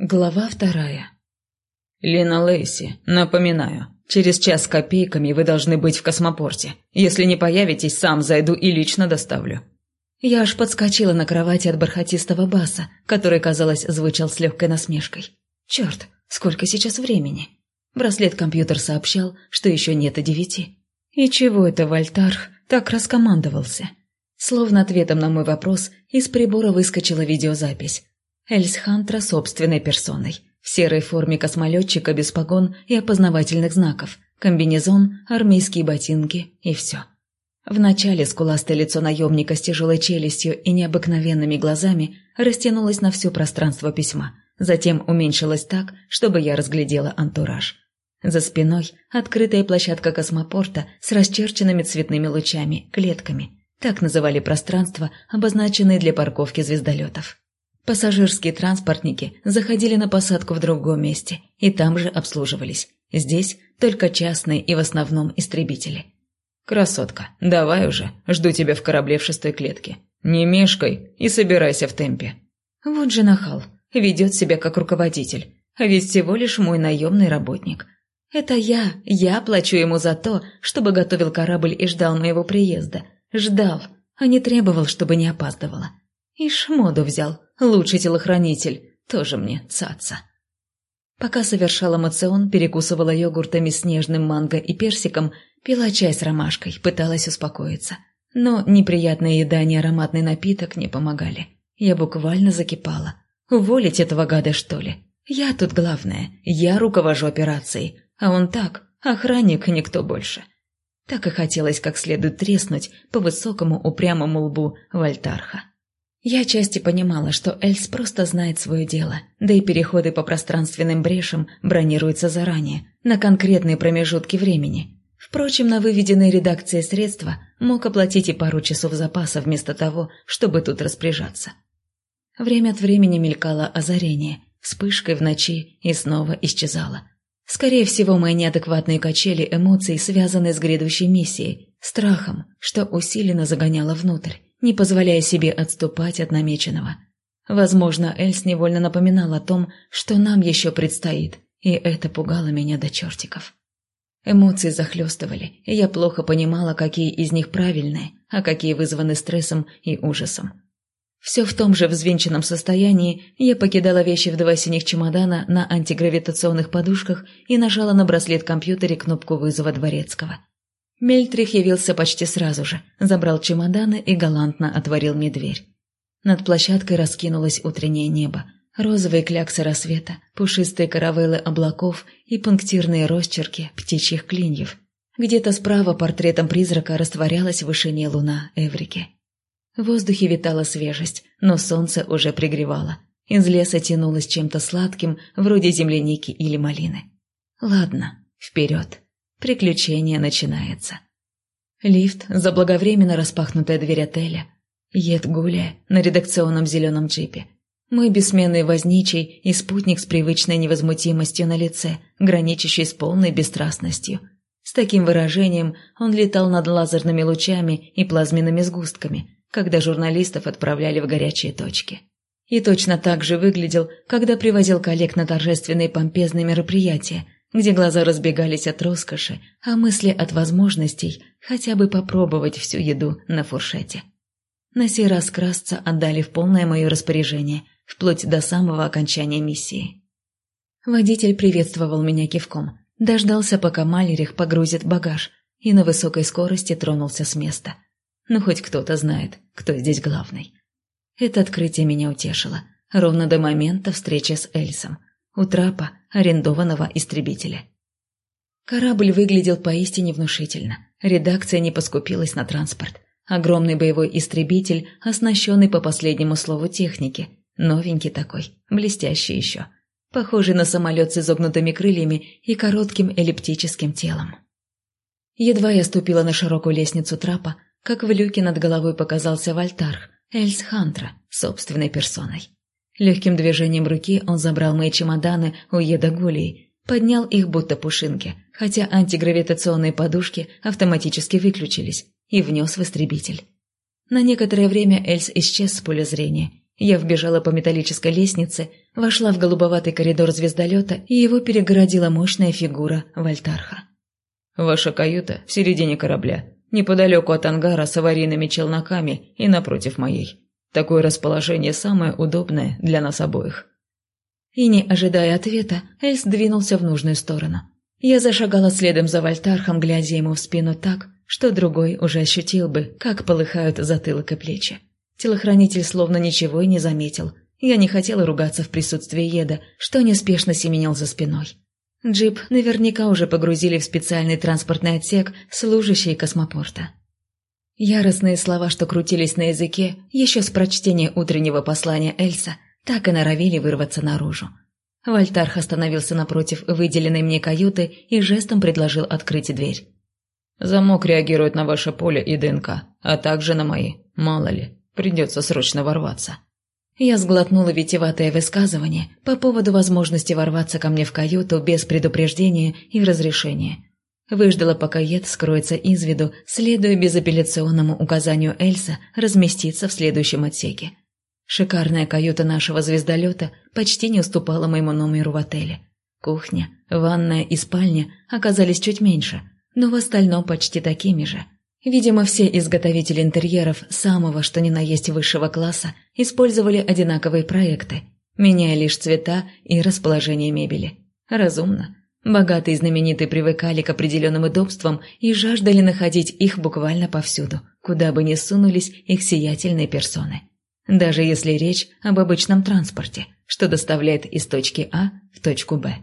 Глава вторая. «Лина Лейси, напоминаю, через час с копейками вы должны быть в космопорте. Если не появитесь, сам зайду и лично доставлю». Я аж подскочила на кровати от бархатистого баса, который, казалось, звучал с легкой насмешкой. «Черт, сколько сейчас времени?» Браслет-компьютер сообщал, что еще нет и девяти. И чего это Вольтарх так раскомандовался? Словно ответом на мой вопрос из прибора выскочила видеозапись. Эльс Хантра собственной персоной. В серой форме космолетчика без погон и опознавательных знаков. Комбинезон, армейские ботинки и все. Вначале скуластое лицо наемника с тяжелой челюстью и необыкновенными глазами растянулось на все пространство письма. Затем уменьшилось так, чтобы я разглядела антураж. За спиной открытая площадка космопорта с расчерченными цветными лучами, клетками. Так называли пространство, обозначенные для парковки звездолетов. Пассажирские транспортники заходили на посадку в другом месте и там же обслуживались. Здесь только частные и в основном истребители. «Красотка, давай уже, жду тебя в корабле в шестой клетке. Не мешкай и собирайся в темпе». Вот же нахал, ведет себя как руководитель, а ведь всего лишь мой наемный работник. Это я, я плачу ему за то, чтобы готовил корабль и ждал моего приезда. Ждал, а не требовал, чтобы не опаздывала. И шмоду взял, лучший телохранитель, тоже мне цаца. Пока совершала мацион, перекусывала йогуртами с нежным манго и персиком, пила чай с ромашкой, пыталась успокоиться. Но неприятная еда и ароматный напиток не помогали. Я буквально закипала. Уволить этого гада, что ли? Я тут главная, я руковожу операцией, а он так, охранник, никто больше. Так и хотелось как следует треснуть по высокому упрямому лбу Вольтарха. Я части понимала, что Эльс просто знает свое дело, да и переходы по пространственным брешам бронируются заранее, на конкретные промежутки времени. Впрочем, на выведенные редакцией средства мог оплатить и пару часов запаса вместо того, чтобы тут распоряжаться. Время от времени мелькало озарение, вспышкой в ночи и снова исчезало. Скорее всего, мои неадекватные качели эмоций связаны с грядущей миссией, страхом, что усиленно загоняло внутрь не позволяя себе отступать от намеченного. Возможно, Эльс невольно напоминал о том, что нам еще предстоит, и это пугало меня до чертиков. Эмоции захлестывали, и я плохо понимала, какие из них правильные, а какие вызваны стрессом и ужасом. Все в том же взвинченном состоянии я покидала вещи в два синих чемодана на антигравитационных подушках и нажала на браслет-компьютере кнопку вызова Дворецкого. Мельтрих явился почти сразу же, забрал чемоданы и галантно отворил мне дверь. Над площадкой раскинулось утреннее небо. Розовые кляксы рассвета, пушистые каравеллы облаков и пунктирные росчерки птичьих клиньев. Где-то справа портретом призрака растворялась в вышине луна Эврики. В воздухе витала свежесть, но солнце уже пригревало. Из леса тянулось чем-то сладким, вроде земляники или малины. Ладно, вперед. Приключение начинается. Лифт, заблаговременно распахнутая дверь отеля. Ед Гуля на редакционном зеленом джипе. Мой бессменный возничий и спутник с привычной невозмутимостью на лице, граничащий с полной бесстрастностью. С таким выражением он летал над лазерными лучами и плазменными сгустками, когда журналистов отправляли в горячие точки. И точно так же выглядел, когда привозил коллег на торжественные помпезные мероприятия – где глаза разбегались от роскоши, а мысли от возможностей хотя бы попробовать всю еду на фуршете. На сей раз красться отдали в полное мое распоряжение, вплоть до самого окончания миссии. Водитель приветствовал меня кивком, дождался, пока Малерих погрузит багаж, и на высокой скорости тронулся с места. Ну, хоть кто-то знает, кто здесь главный. Это открытие меня утешило, ровно до момента встречи с Эльсом – у трапа арендованного истребителя. Корабль выглядел поистине внушительно. Редакция не поскупилась на транспорт. Огромный боевой истребитель, оснащенный по последнему слову техники. Новенький такой, блестящий еще. Похожий на самолет с изогнутыми крыльями и коротким эллиптическим телом. Едва я ступила на широкую лестницу трапа, как в люке над головой показался Вольтарх, Эльс Хантра, собственной персоной. Легким движением руки он забрал мои чемоданы у еда поднял их будто пушинки, хотя антигравитационные подушки автоматически выключились, и внес в истребитель. На некоторое время Эльс исчез с поля зрения, Я вбежала по металлической лестнице, вошла в голубоватый коридор звездолета, и его перегородила мощная фигура Вольтарха. «Ваша каюта в середине корабля, неподалеку от ангара с аварийными челноками и напротив моей. Такое расположение самое удобное для нас обоих». И не ожидая ответа, Эльс двинулся в нужную сторону. Я зашагала следом за Вольтархом, глядя ему в спину так, что другой уже ощутил бы, как полыхают затылок и плечи. Телохранитель словно ничего и не заметил. Я не хотела ругаться в присутствии Еда, что неспешно семенил за спиной. Джип наверняка уже погрузили в специальный транспортный отсек служащие космопорта. Яростные слова, что крутились на языке, еще с прочтения утреннего послания Эльса, так и норовили вырваться наружу. Вольтарх остановился напротив выделенной мне каюты и жестом предложил открыть дверь. «Замок реагирует на ваше поле и ДНК, а также на мои, мало ли. Придется срочно ворваться. Я сглотнула витеватое высказывание по поводу возможности ворваться ко мне в каюту без предупреждения и разрешения. Выждала, пока Ед скроется из виду, следуя безапелляционному указанию Эльса разместиться в следующем отсеке. Шикарная каюта нашего звездолета почти не уступала моему номеру в отеле. Кухня, ванная и спальня оказались чуть меньше, но в остальном почти такими же – Видимо, все изготовители интерьеров самого что ни на есть высшего класса использовали одинаковые проекты, меняя лишь цвета и расположение мебели. Разумно. Богатые и знаменитые привыкали к определенным удобствам и жаждали находить их буквально повсюду, куда бы ни сунулись их сиятельные персоны. Даже если речь об обычном транспорте, что доставляет из точки А в точку Б.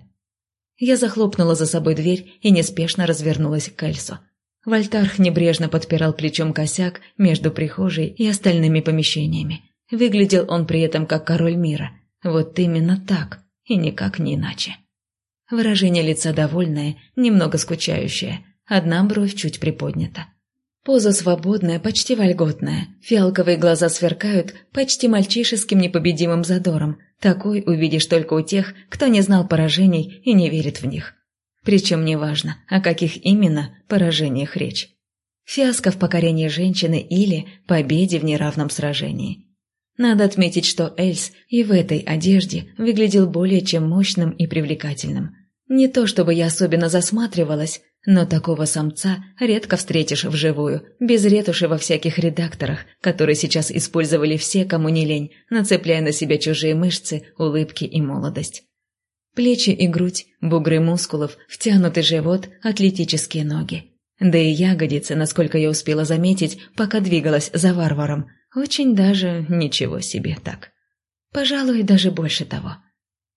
Я захлопнула за собой дверь и неспешно развернулась к Эльсу. Вольтарх небрежно подпирал плечом косяк между прихожей и остальными помещениями. Выглядел он при этом как король мира. Вот именно так, и никак не иначе. Выражение лица довольное, немного скучающее, одна бровь чуть приподнята. Поза свободная, почти вольготная, фиалковые глаза сверкают почти мальчишеским непобедимым задором. Такой увидишь только у тех, кто не знал поражений и не верит в них. Причем неважно, о каких именно поражениях речь. Фиаско в покорении женщины или победе в неравном сражении. Надо отметить, что Эльс и в этой одежде выглядел более чем мощным и привлекательным. Не то чтобы я особенно засматривалась, но такого самца редко встретишь вживую, без ретуши во всяких редакторах, которые сейчас использовали все, кому не лень, нацепляя на себя чужие мышцы, улыбки и молодость. Плечи и грудь, бугры мускулов, втянутый живот, атлетические ноги. Да и ягодицы, насколько я успела заметить, пока двигалась за варваром. Очень даже ничего себе так. Пожалуй, даже больше того.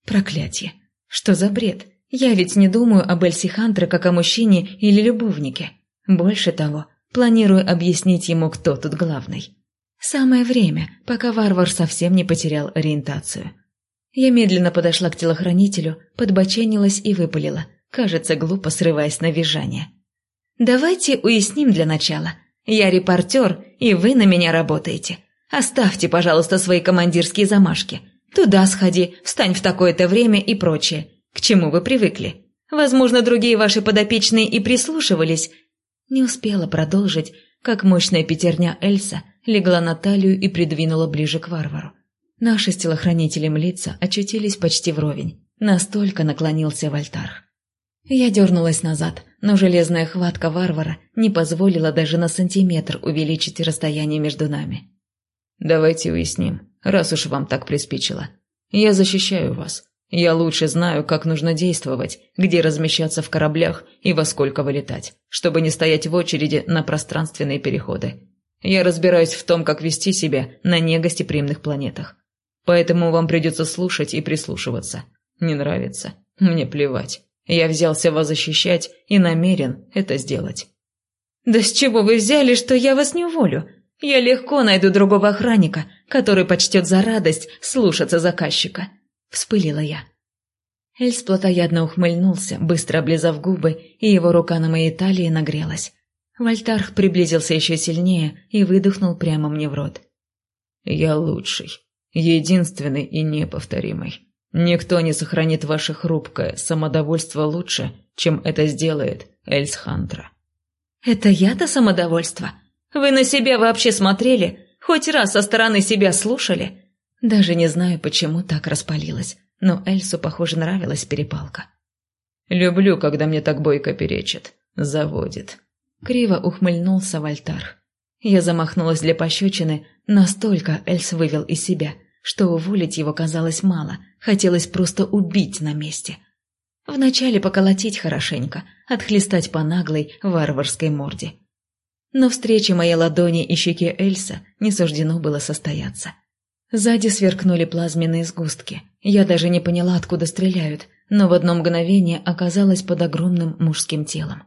Проклятие. Что за бред? Я ведь не думаю об Эльси Хантре как о мужчине или любовнике. Больше того, планирую объяснить ему, кто тут главный. Самое время, пока варвар совсем не потерял ориентацию. Я медленно подошла к телохранителю, подбоченилась и выпалила, кажется, глупо срываясь на визжание. «Давайте уясним для начала. Я репортер, и вы на меня работаете. Оставьте, пожалуйста, свои командирские замашки. Туда сходи, встань в такое-то время и прочее. К чему вы привыкли? Возможно, другие ваши подопечные и прислушивались». Не успела продолжить, как мощная пятерня Эльса легла на талию и придвинула ближе к варвару. Наши с телохранителем лица очутились почти вровень. Настолько наклонился Вольтарх. Я дернулась назад, но железная хватка варвара не позволила даже на сантиметр увеличить расстояние между нами. «Давайте уясним, раз уж вам так приспичило. Я защищаю вас. Я лучше знаю, как нужно действовать, где размещаться в кораблях и во сколько вылетать, чтобы не стоять в очереди на пространственные переходы. Я разбираюсь в том, как вести себя на негостеприимных планетах. Поэтому вам придется слушать и прислушиваться. Не нравится? Мне плевать. Я взялся вас защищать и намерен это сделать». «Да с чего вы взяли, что я вас не уволю? Я легко найду другого охранника, который почтет за радость слушаться заказчика», — вспылила я. Эльс плотоядно ухмыльнулся, быстро облизав губы, и его рука на моей талии нагрелась. Вольтарх приблизился еще сильнее и выдохнул прямо мне в рот. «Я лучший», единственный и неповторимый. Никто не сохранит ваше хрупкое самодовольство лучше, чем это сделает Эльс Хантра. «Это я-то самодовольство? Вы на себя вообще смотрели? Хоть раз со стороны себя слушали?» Даже не знаю, почему так распалилась, но Эльсу, похоже, нравилась перепалка. «Люблю, когда мне так бойко перечит. Заводит». Криво ухмыльнулся Вольтар. Я замахнулась для пощечины, настолько Эльс вывел из себя, что уволить его казалось мало, хотелось просто убить на месте. Вначале поколотить хорошенько, отхлестать по наглой варварской морде. Но встрече моей ладони и щеке Эльса не суждено было состояться. Сзади сверкнули плазменные сгустки. Я даже не поняла, откуда стреляют, но в одно мгновение оказалась под огромным мужским телом.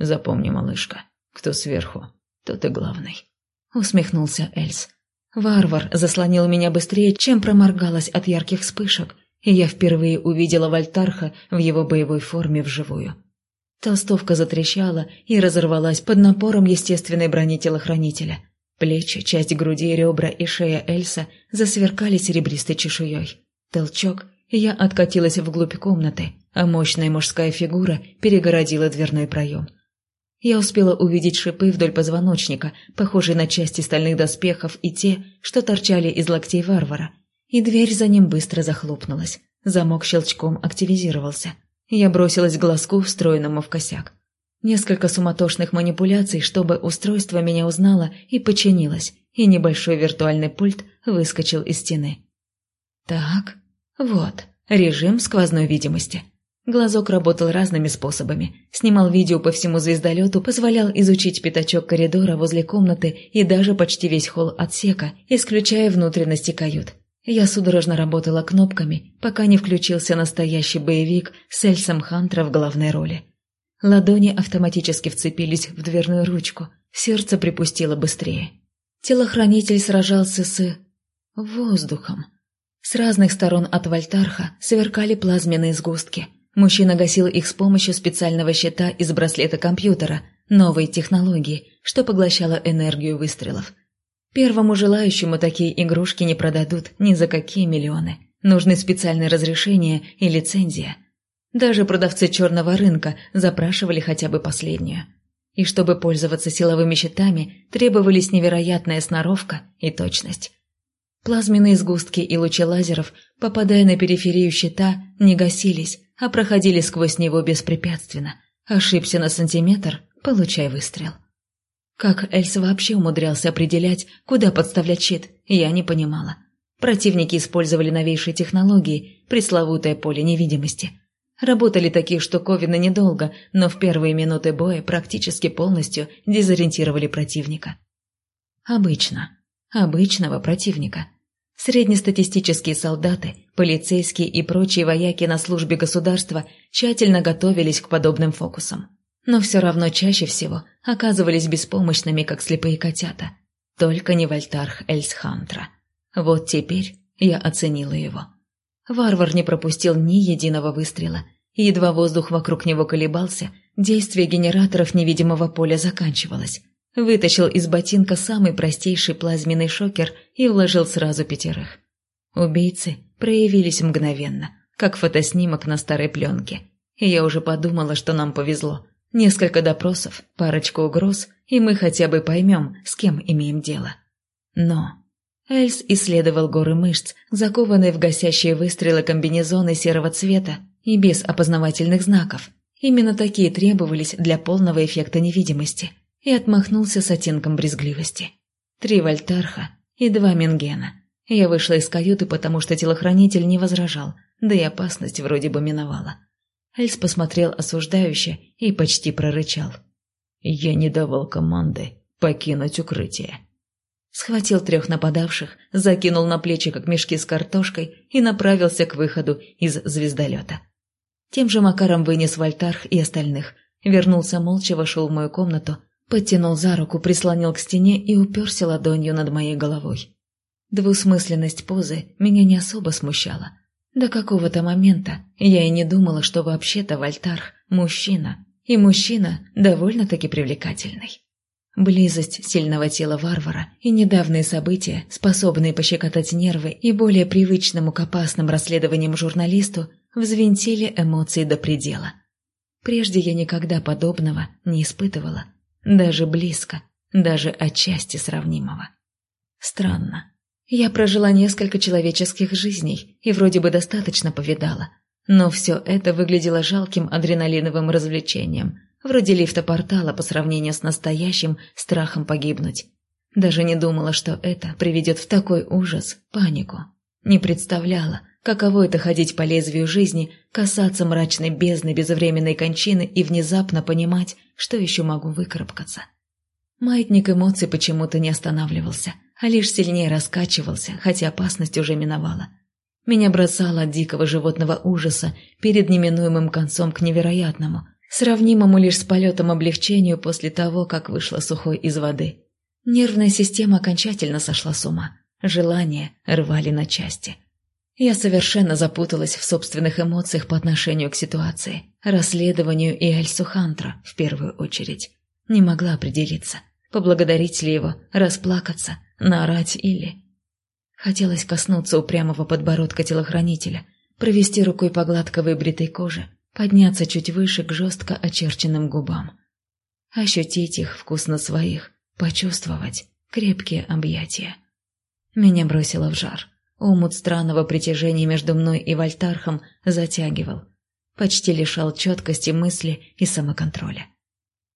«Запомни, малышка, кто сверху, тот и главный», — усмехнулся Эльс. Варвар заслонил меня быстрее, чем проморгалась от ярких вспышек, и я впервые увидела Вольтарха в его боевой форме вживую. Толстовка затрещала и разорвалась под напором естественной брони телохранителя — Плечи, часть груди, ребра и шея Эльса засверкали серебристой чешуей. Толчок, и я откатилась вглубь комнаты, а мощная мужская фигура перегородила дверной проем. Я успела увидеть шипы вдоль позвоночника, похожие на части стальных доспехов и те, что торчали из локтей варвара. И дверь за ним быстро захлопнулась. Замок щелчком активизировался. Я бросилась к глазку, встроенному в косяк. Несколько суматошных манипуляций, чтобы устройство меня узнало и подчинилось, и небольшой виртуальный пульт выскочил из стены. Так, вот, режим сквозной видимости. Глазок работал разными способами. Снимал видео по всему звездолету, позволял изучить пятачок коридора возле комнаты и даже почти весь холл отсека, исключая внутренности кают. Я судорожно работала кнопками, пока не включился настоящий боевик с Эльсом Хантера в главной роли. Ладони автоматически вцепились в дверную ручку, сердце припустило быстрее. Телохранитель сражался с... воздухом. С разных сторон от Вольтарха сверкали плазменные сгустки. Мужчина гасил их с помощью специального щита из браслета компьютера, новой технологии, что поглощала энергию выстрелов. Первому желающему такие игрушки не продадут ни за какие миллионы. Нужны специальные разрешения и лицензия – даже продавцы черного рынка запрашивали хотя бы последнюю. И чтобы пользоваться силовыми щитами, требовались невероятная сноровка и точность. Плазменные сгустки и лучи лазеров, попадая на периферию щита, не гасились, а проходили сквозь него беспрепятственно. Ошибся на сантиметр – получай выстрел. Как Эльс вообще умудрялся определять, куда подставлять щит, я не понимала. Противники использовали новейшие технологии, пресловутое поле невидимости – Работали такие штуковины недолго, но в первые минуты боя практически полностью дезориентировали противника. Обычно. Обычного противника. Среднестатистические солдаты, полицейские и прочие вояки на службе государства тщательно готовились к подобным фокусам. Но все равно чаще всего оказывались беспомощными, как слепые котята. Только не Вольтарх Эльсхантра. Вот теперь я оценила его. Варвар не пропустил ни единого выстрела. Едва воздух вокруг него колебался, действие генераторов невидимого поля заканчивалось. Вытащил из ботинка самый простейший плазменный шокер и вложил сразу пятерых. Убийцы проявились мгновенно, как фотоснимок на старой пленке. И я уже подумала, что нам повезло. Несколько допросов, парочку угроз, и мы хотя бы поймем, с кем имеем дело. Но Эльс исследовал горы мышц, закованные в гасящие выстрелы комбинезоны серого цвета и без опознавательных знаков. Именно такие требовались для полного эффекта невидимости. И отмахнулся с оттенком брезгливости. Три вольтарха и два мингена. Я вышла из каюты, потому что телохранитель не возражал, да и опасность вроде бы миновала. Эльс посмотрел осуждающе и почти прорычал. «Я не давал команды покинуть укрытие» схватил трех нападавших, закинул на плечи, как мешки с картошкой, и направился к выходу из звездолета. Тем же макаром вынес Вольтарх и остальных, вернулся молча, вошел в мою комнату, подтянул за руку, прислонил к стене и уперся ладонью над моей головой. Двусмысленность позы меня не особо смущала. До какого-то момента я и не думала, что вообще-то Вольтарх – мужчина, и мужчина довольно-таки привлекательный. Близость сильного тела варвара и недавние события, способные пощекотать нервы и более привычному к опасным расследованиям журналисту, взвинтили эмоции до предела. Прежде я никогда подобного не испытывала, даже близко, даже отчасти сравнимого. Странно. Я прожила несколько человеческих жизней и вроде бы достаточно повидала. Но все это выглядело жалким адреналиновым развлечением, вроде лифта-портала по сравнению с настоящим страхом погибнуть. Даже не думала, что это приведет в такой ужас, панику. Не представляла, каково это ходить по лезвию жизни, касаться мрачной бездны безвременной кончины и внезапно понимать, что еще могу выкарабкаться. Маятник эмоций почему-то не останавливался, а лишь сильнее раскачивался, хотя опасность уже миновала. Меня бросало от дикого животного ужаса перед неминуемым концом к невероятному, сравнимому лишь с полетом облегчению после того, как вышла сухой из воды. Нервная система окончательно сошла с ума. Желания рвали на части. Я совершенно запуталась в собственных эмоциях по отношению к ситуации, расследованию и Эльсу Хантра в первую очередь. Не могла определиться, поблагодарить ли его, расплакаться, наорать или... Хотелось коснуться упрямого подбородка телохранителя, провести рукой по гладко выбритой коже, подняться чуть выше к жестко очерченным губам. Ощутить их вкус на своих, почувствовать крепкие объятия. Меня бросило в жар. Умут странного притяжения между мной и Вольтархом затягивал. Почти лишал четкости мысли и самоконтроля.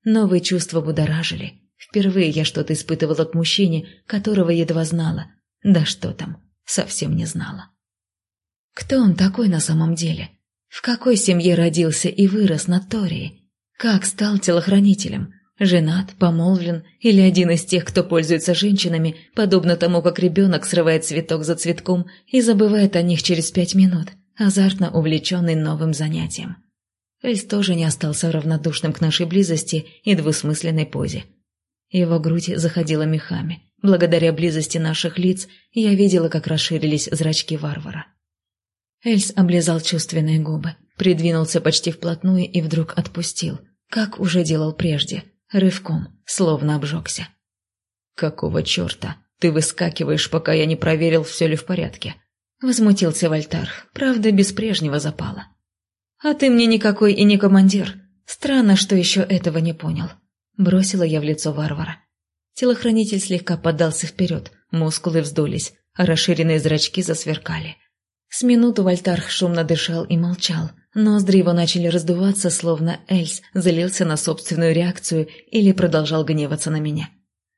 Новые чувства будоражили. Впервые я что-то испытывала к мужчине, которого едва знала. Да что там, совсем не знала. Кто он такой на самом деле? В какой семье родился и вырос на Тории? Как стал телохранителем? Женат, помолвлен или один из тех, кто пользуется женщинами, подобно тому, как ребенок срывает цветок за цветком и забывает о них через пять минут, азартно увлеченный новым занятием. Эльс тоже не остался равнодушным к нашей близости и двусмысленной позе. Его грудь заходила мехами. Благодаря близости наших лиц я видела, как расширились зрачки варвара. Эльс облизал чувственные губы, придвинулся почти вплотную и вдруг отпустил, как уже делал прежде, рывком, словно обжегся. «Какого черта? Ты выскакиваешь, пока я не проверил, все ли в порядке?» Возмутился Вольтар, правда, без прежнего запала. «А ты мне никакой и не командир. Странно, что еще этого не понял». Бросила я в лицо варвара. Телохранитель слегка поддался вперед, мускулы вздулись, а расширенные зрачки засверкали. С минуту Вольтарх шумно дышал и молчал. Ноздри его начали раздуваться, словно Эльс залился на собственную реакцию или продолжал гневаться на меня.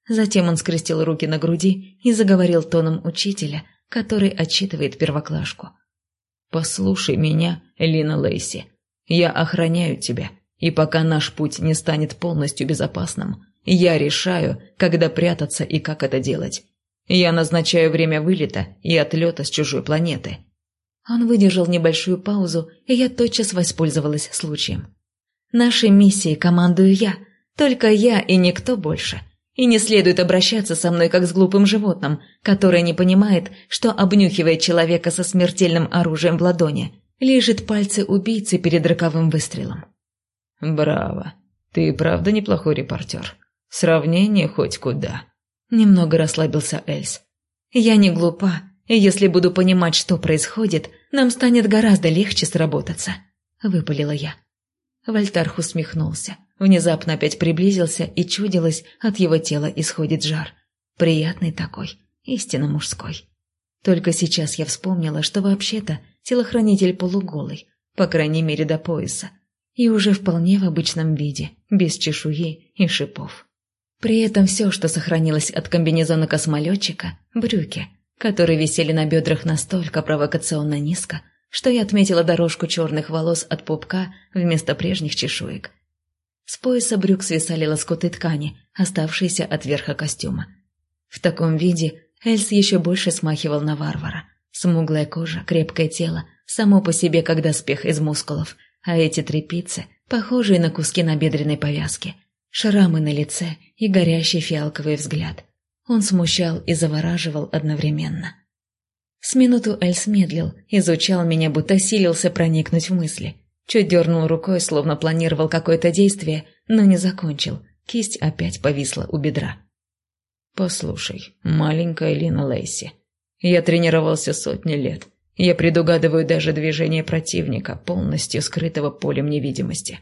Затем он скрестил руки на груди и заговорил тоном учителя, который отчитывает первоклашку. «Послушай меня, Лина Лейси. Я охраняю тебя, и пока наш путь не станет полностью безопасным, я решаю, когда прятаться и как это делать. Я назначаю время вылета и отлета с чужой планеты». Он выдержал небольшую паузу, и я тотчас воспользовалась случаем. «Нашей миссией командую я, только я и никто больше. И не следует обращаться со мной как с глупым животным, которое не понимает, что обнюхивает человека со смертельным оружием в ладони, лежит пальцы убийцы перед роковым выстрелом. «Браво! Ты правда неплохой репортер. Сравнение хоть куда». Немного расслабился Эльс. «Я не глупа, и если буду понимать, что происходит, нам станет гораздо легче сработаться», — выпалила я. Вольтарх усмехнулся. Внезапно опять приблизился, и чудилось, от его тела исходит жар. Приятный такой, истинно мужской. Только сейчас я вспомнила, что вообще-то телохранитель полуголый, по крайней мере до пояса, и уже вполне в обычном виде, без чешуи и шипов. При этом все, что сохранилось от комбинезона космолетчика – брюки, которые висели на бедрах настолько провокационно низко, что я отметила дорожку черных волос от пупка вместо прежних чешуек – с пояса брюк свисали лоскуты ткани, оставшиеся от верха костюма. В таком виде Эльс еще больше смахивал на варвара. Смуглая кожа, крепкое тело, само по себе как доспех из мускулов, а эти трепицы, похожие на куски набедренной повязки, шрамы на лице и горящий фиалковый взгляд. Он смущал и завораживал одновременно. С минуту Эльс медлил, изучал меня, будто силился проникнуть в мысли. Чуть дернул рукой, словно планировал какое-то действие, но не закончил. Кисть опять повисла у бедра. «Послушай, маленькая Лина Лейси, я тренировался сотни лет. Я предугадываю даже движение противника, полностью скрытого полем невидимости.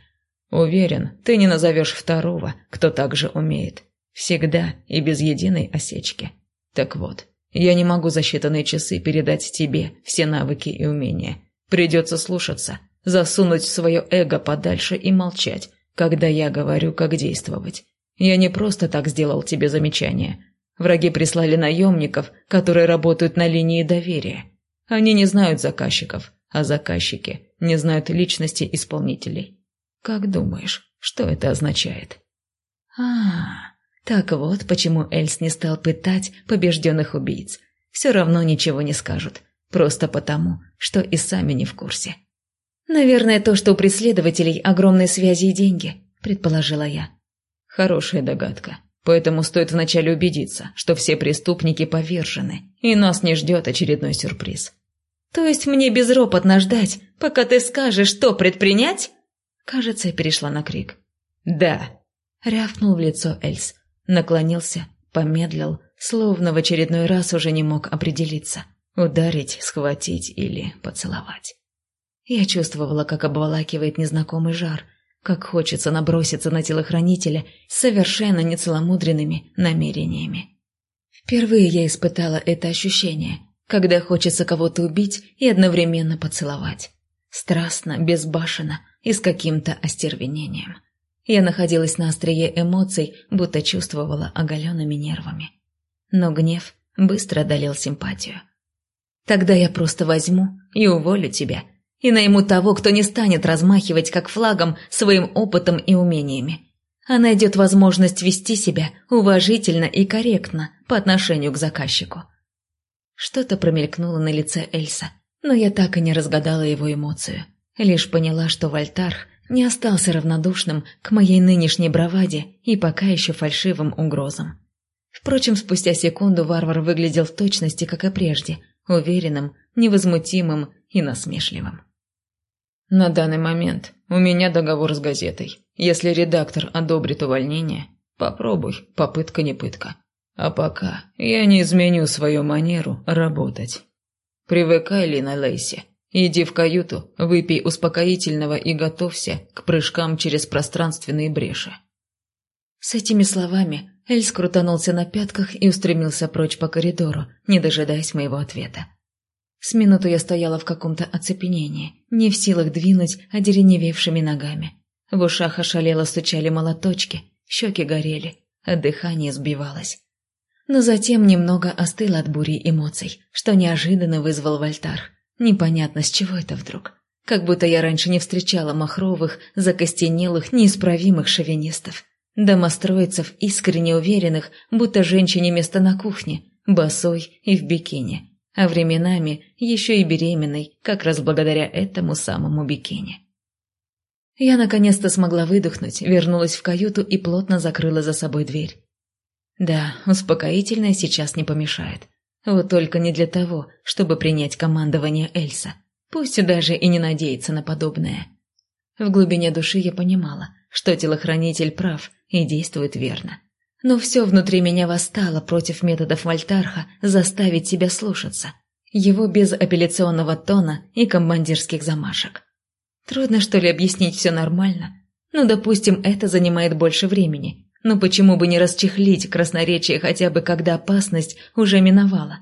Уверен, ты не назовешь второго, кто так же умеет. Всегда и без единой осечки. Так вот, Я не могу за считанные часы передать тебе все навыки и умения. Придется слушаться, засунуть свое эго подальше и молчать, когда я говорю, как действовать. Я не просто так сделал тебе замечание. Враги прислали наемников, которые работают на линии доверия. Они не знают заказчиков, а заказчики не знают личности исполнителей. Как думаешь, что это означает? А, так вот почему Эльс не стал пытать побежденных убийц. Все равно ничего не скажут, просто потому, что и сами не в курсе. Наверное, то, что у преследователей огромные связи и деньги, предположила я. Хорошая догадка. Поэтому стоит вначале убедиться, что все преступники повержены, и нас не ждет очередной сюрприз. То есть мне безропотно ждать, пока ты скажешь, что предпринять? Кажется, я перешла на крик. «Да!» — рявкнул в лицо Эльс. Наклонился, помедлил, словно в очередной раз уже не мог определиться. Ударить, схватить или поцеловать. Я чувствовала, как обволакивает незнакомый жар, как хочется наброситься на телохранителя совершенно нецеломудренными намерениями. Впервые я испытала это ощущение, когда хочется кого-то убить и одновременно поцеловать. Страстно, безбашенно и с каким-то остервенением. Я находилась на острие эмоций, будто чувствовала оголенными нервами. Но гнев быстро одолел симпатию. «Тогда я просто возьму и уволю тебя, и найму того, кто не станет размахивать как флагом своим опытом и умениями, а найдет возможность вести себя уважительно и корректно по отношению к заказчику». Что-то промелькнуло на лице Эльса, но я так и не разгадала его эмоцию. Лишь поняла, что Вольтарх не остался равнодушным к моей нынешней браваде и пока еще фальшивым угрозам. Впрочем, спустя секунду варвар выглядел в точности, как и прежде, уверенным, невозмутимым и насмешливым. «На данный момент у меня договор с газетой. Если редактор одобрит увольнение, попробуй, попытка не пытка. А пока я не изменю свою манеру работать. Привыкай, Лина Лейси, Иди в каюту, выпей успокоительного и готовься к прыжкам через пространственные бреши. С этими словами Эльс крутанулся на пятках и устремился прочь по коридору, не дожидаясь моего ответа. С минуту я стояла в каком-то оцепенении, не в силах двинуть одереневевшими ногами. В ушах ошалело стучали молоточки, щеки горели, а дыхание сбивалось. Но затем немного остыл от бури эмоций, что неожиданно вызвал Вольтар – Непонятно, с чего это вдруг. Как будто я раньше не встречала махровых, закостенелых, неисправимых шовинистов. Домостроицев, искренне уверенных, будто женщине место на кухне, босой и в бикини. А временами еще и беременной, как раз благодаря этому самому бикини. Я наконец-то смогла выдохнуть, вернулась в каюту и плотно закрыла за собой дверь. Да, успокоительное сейчас не помешает. Вот только не для того, чтобы принять командование Эльса. Пусть даже и не надеется на подобное. В глубине души я понимала, что телохранитель прав и действует верно. Но все внутри меня восстало против методов Вольтарха заставить себя слушаться. Его безапелляционного тона и командирских замашек. Трудно, что ли, объяснить все нормально? Ну, допустим, это занимает больше времени, но почему бы не расчехлить красноречие хотя бы, когда опасность уже миновала?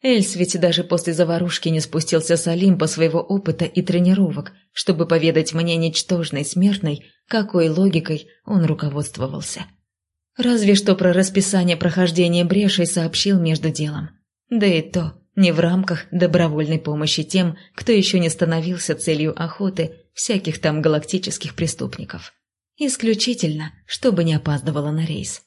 Эльс ведь даже после заварушки не спустился с Олимпа своего опыта и тренировок, чтобы поведать мне ничтожной смертной, какой логикой он руководствовался. Разве что про расписание прохождения брешей сообщил между делом. Да и то не в рамках добровольной помощи тем, кто еще не становился целью охоты всяких там галактических преступников. Исключительно, чтобы не опаздывала на рейс.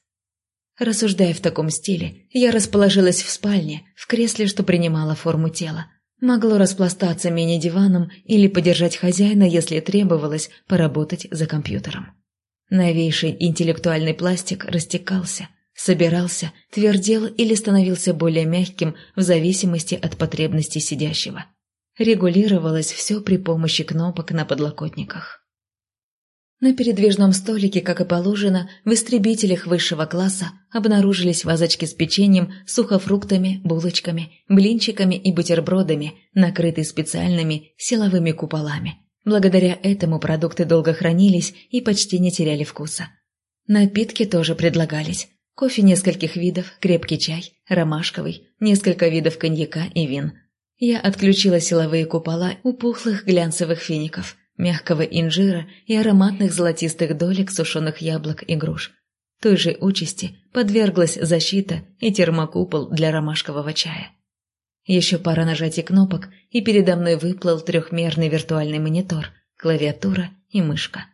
Рассуждая в таком стиле, я расположилась в спальне, в кресле, что принимало форму тела. Могло распластаться мини-диваном или подержать хозяина, если требовалось поработать за компьютером. Новейший интеллектуальный пластик растекался, собирался, твердел или становился более мягким в зависимости от потребностей сидящего. Регулировалось все при помощи кнопок на подлокотниках. На передвижном столике, как и положено, в истребителях высшего класса обнаружились вазочки с печеньем, сухофруктами, булочками, блинчиками и бутербродами, накрытые специальными силовыми куполами. Благодаря этому продукты долго хранились и почти не теряли вкуса. Напитки тоже предлагались. Кофе нескольких видов, крепкий чай, ромашковый, несколько видов коньяка и вин. Я отключила силовые купола у пухлых глянцевых фиников, мягкого инжира и ароматных золотистых долек сушеных яблок и груш. Той же участи подверглась защита и термокупол для ромашкового чая. Еще пара нажатий кнопок, и передо мной выплыл трехмерный виртуальный монитор, клавиатура и мышка.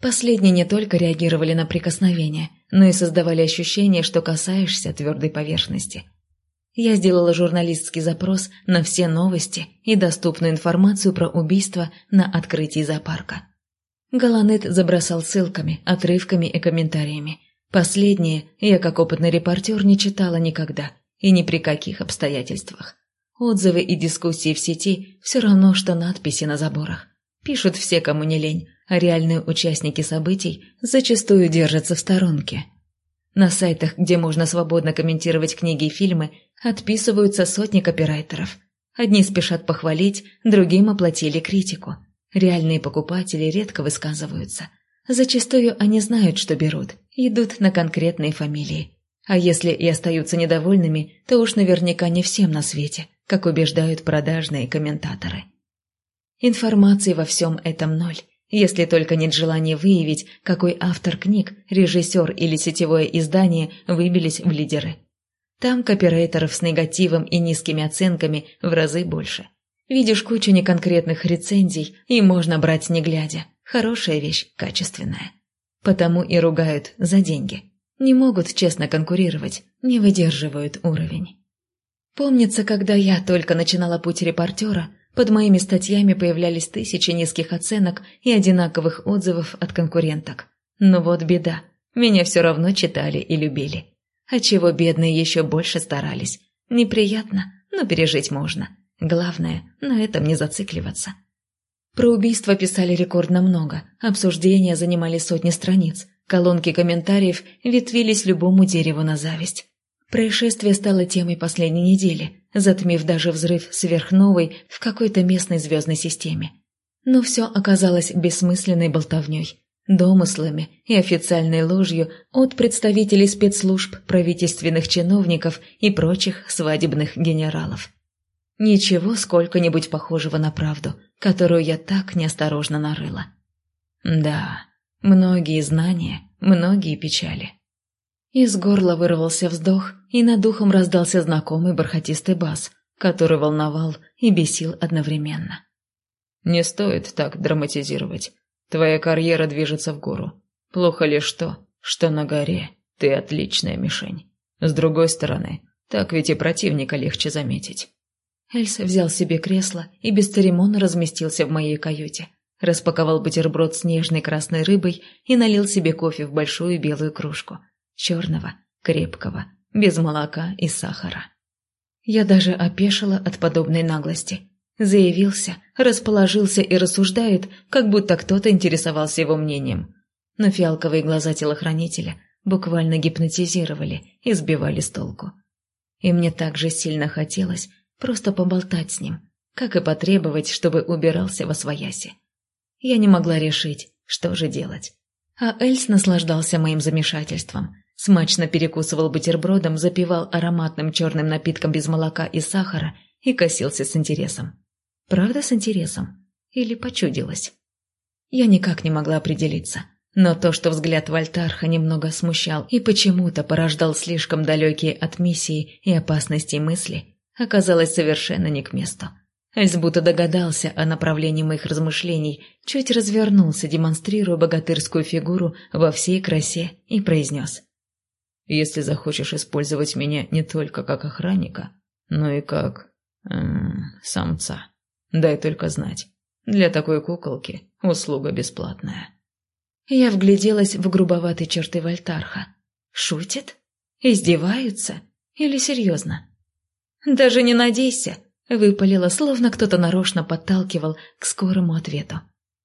Последние не только реагировали на прикосновение, но и создавали ощущение, что касаешься твердой поверхности. Я сделала журналистский запрос на все новости и доступную информацию про убийство на открытии зоопарка. Галанет забросал ссылками, отрывками и комментариями. Последние я, как опытный репортер, не читала никогда и ни при каких обстоятельствах. Отзывы и дискуссии в сети все равно, что надписи на заборах. Пишут все, кому не лень, а реальные участники событий зачастую держатся в сторонке. На сайтах, где можно свободно комментировать книги и фильмы, отписываются сотни копирайтеров. Одни спешат похвалить, другим оплатили критику. Реальные покупатели редко высказываются. Зачастую они знают, что берут, идут на конкретные фамилии. А если и остаются недовольными, то уж наверняка не всем на свете, как убеждают продажные комментаторы. Информации во всем этом ноль, если только нет желания выявить, какой автор книг, режиссер или сетевое издание выбились в лидеры. Там копирайтеров с негативом и низкими оценками в разы больше. Видишь кучу неконкретных рецензий, и можно брать не глядя. Хорошая вещь, качественная. Потому и ругают за деньги. Не могут честно конкурировать, не выдерживают уровень. Помнится, когда я только начинала путь репортера, под моими статьями появлялись тысячи низких оценок и одинаковых отзывов от конкуренток. Но вот беда, меня все равно читали и любили. Отчего бедные еще больше старались. Неприятно, но пережить можно. Главное, на этом не зацикливаться. Про убийство писали рекордно много, обсуждения занимали сотни страниц, колонки комментариев ветвились любому дереву на зависть. Происшествие стало темой последней недели, затмив даже взрыв сверхновой в какой-то местной звездной системе. Но все оказалось бессмысленной болтовней, домыслами и официальной ложью от представителей спецслужб, правительственных чиновников и прочих свадебных генералов. Ничего сколько-нибудь похожего на правду, которую я так неосторожно нарыла. Да, многие знания, многие печали. Из горла вырвался вздох, и над духом раздался знакомый бархатистый бас, который волновал и бесил одновременно. «Не стоит так драматизировать. Твоя карьера движется в гору. Плохо лишь то, что на горе ты отличная мишень. С другой стороны, так ведь и противника легче заметить». Эльса взял себе кресло и бесцеремонно разместился в моей каюте. Распаковал бутерброд с нежной красной рыбой и налил себе кофе в большую белую кружку – черного, крепкого, без молока и сахара. Я даже опешила от подобной наглости. Заявился, расположился и рассуждает, как будто кто-то интересовался его мнением. Но фиалковые глаза телохранителя буквально гипнотизировали и сбивали с толку. И мне так же сильно хотелось просто поболтать с ним, как и потребовать, чтобы убирался во свояси. Я не могла решить, что же делать. А Эльс наслаждался моим замешательством, Смачно перекусывал бутербродом, запивал ароматным черным напитком без молока и сахара и косился с интересом. Правда с интересом? Или почудилось? Я никак не могла определиться. Но то, что взгляд Вольтарха немного смущал и почему-то порождал слишком далекие от миссии и опасностей мысли, оказалось совершенно не к месту. Эльс будто догадался о направлении моих размышлений, чуть развернулся, демонстрируя богатырскую фигуру во всей красе, и произнес. Если захочешь использовать меня не только как охранника, но и как... Эм, самца, дай только знать. Для такой куколки услуга бесплатная». Я вгляделась в грубоватые черты Вольтарха. Шутит? Издеваются? Или серьезно? «Даже не надейся», — выпалила, словно кто-то нарочно подталкивал к скорому ответу.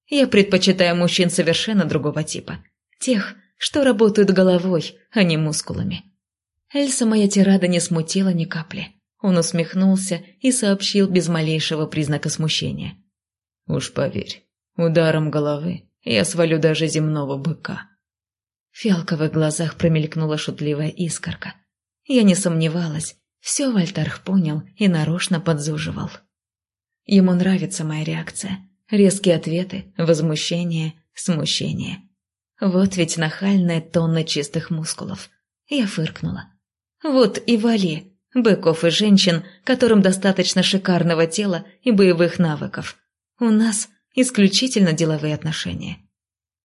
«Я предпочитаю мужчин совершенно другого типа. Тех, что работают головой, а не мускулами. Эльса моя тирада не смутила ни капли. Он усмехнулся и сообщил без малейшего признака смущения. «Уж поверь, ударом головы я свалю даже земного быка». В фиалковых глазах промелькнула шутливая искорка. Я не сомневалась, все Вольтарх понял и нарочно подзуживал. Ему нравится моя реакция. Резкие ответы, возмущение, смущение. Вот ведь нахальная тонна чистых мускулов. Я фыркнула. Вот и вали, быков и женщин, которым достаточно шикарного тела и боевых навыков. У нас исключительно деловые отношения.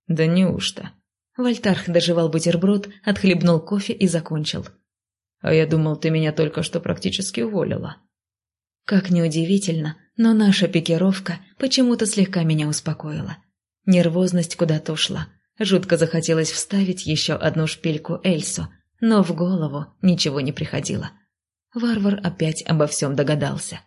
Да неужто? Вольтарх доживал бутерброд, отхлебнул кофе и закончил. А я думал, ты меня только что практически уволила. Как неудивительно, но наша пикировка почему-то слегка меня успокоила. Нервозность куда-то ушла. Жутко захотелось вставить еще одну шпильку Эльсу, но в голову ничего не приходило. Варвар опять обо всем догадался.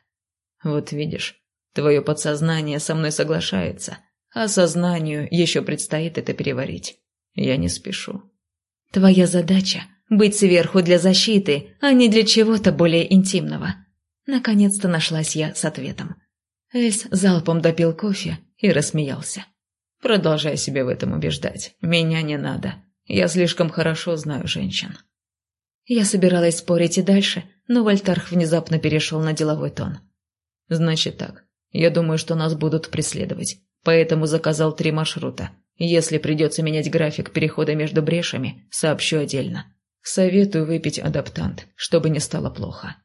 «Вот видишь, твое подсознание со мной соглашается, а сознанию еще предстоит это переварить. Я не спешу». «Твоя задача — быть сверху для защиты, а не для чего-то более интимного». Наконец-то нашлась я с ответом. Эльс залпом допил кофе и рассмеялся. Продолжай себя в этом убеждать. Меня не надо. Я слишком хорошо знаю женщин. Я собиралась спорить и дальше, но Вольтарх внезапно перешел на деловой тон. Значит так. Я думаю, что нас будут преследовать. Поэтому заказал три маршрута. Если придется менять график перехода между брешами, сообщу отдельно. Советую выпить адаптант, чтобы не стало плохо.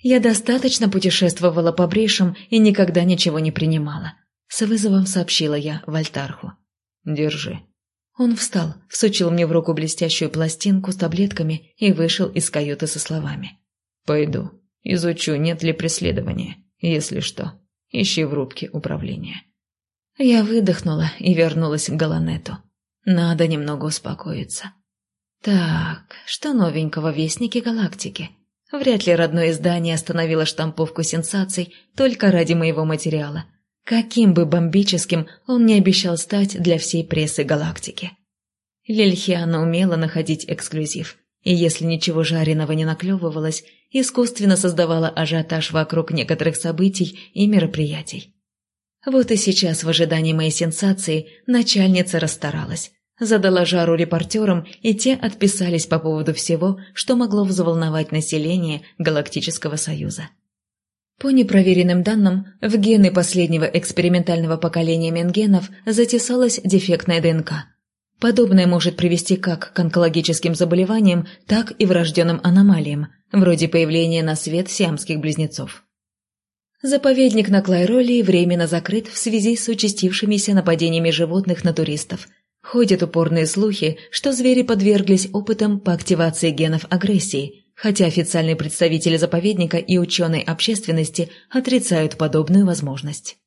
Я достаточно путешествовала по брешам и никогда ничего не принимала. С вызовом сообщила я Вольтарху. «Держи». Он встал, всучил мне в руку блестящую пластинку с таблетками и вышел из каюты со словами. «Пойду. Изучу, нет ли преследования. Если что, ищи в рубке управления». Я выдохнула и вернулась к Галанету. Надо немного успокоиться. Так, что новенького в Вестнике Галактики? Вряд ли родное издание остановило штамповку сенсаций только ради моего материала – каким бы бомбическим он не обещал стать для всей прессы галактики. Лильхиана умела находить эксклюзив, и если ничего жареного не наклевывалось, искусственно создавала ажиотаж вокруг некоторых событий и мероприятий. Вот и сейчас, в ожидании моей сенсации, начальница расстаралась. Задала жару репортерам, и те отписались по поводу всего, что могло взволновать население Галактического Союза. По непроверенным данным, в гены последнего экспериментального поколения менгенов затесалась дефектная ДНК. Подобное может привести как к онкологическим заболеваниям, так и врожденным аномалиям, вроде появления на свет сиамских близнецов. Заповедник на Клайролии временно закрыт в связи с участившимися нападениями животных на туристов. Ходят упорные слухи, что звери подверглись опытам по активации генов агрессии – хотя официальные представители заповедника и ученой общественности отрицают подобную возможность.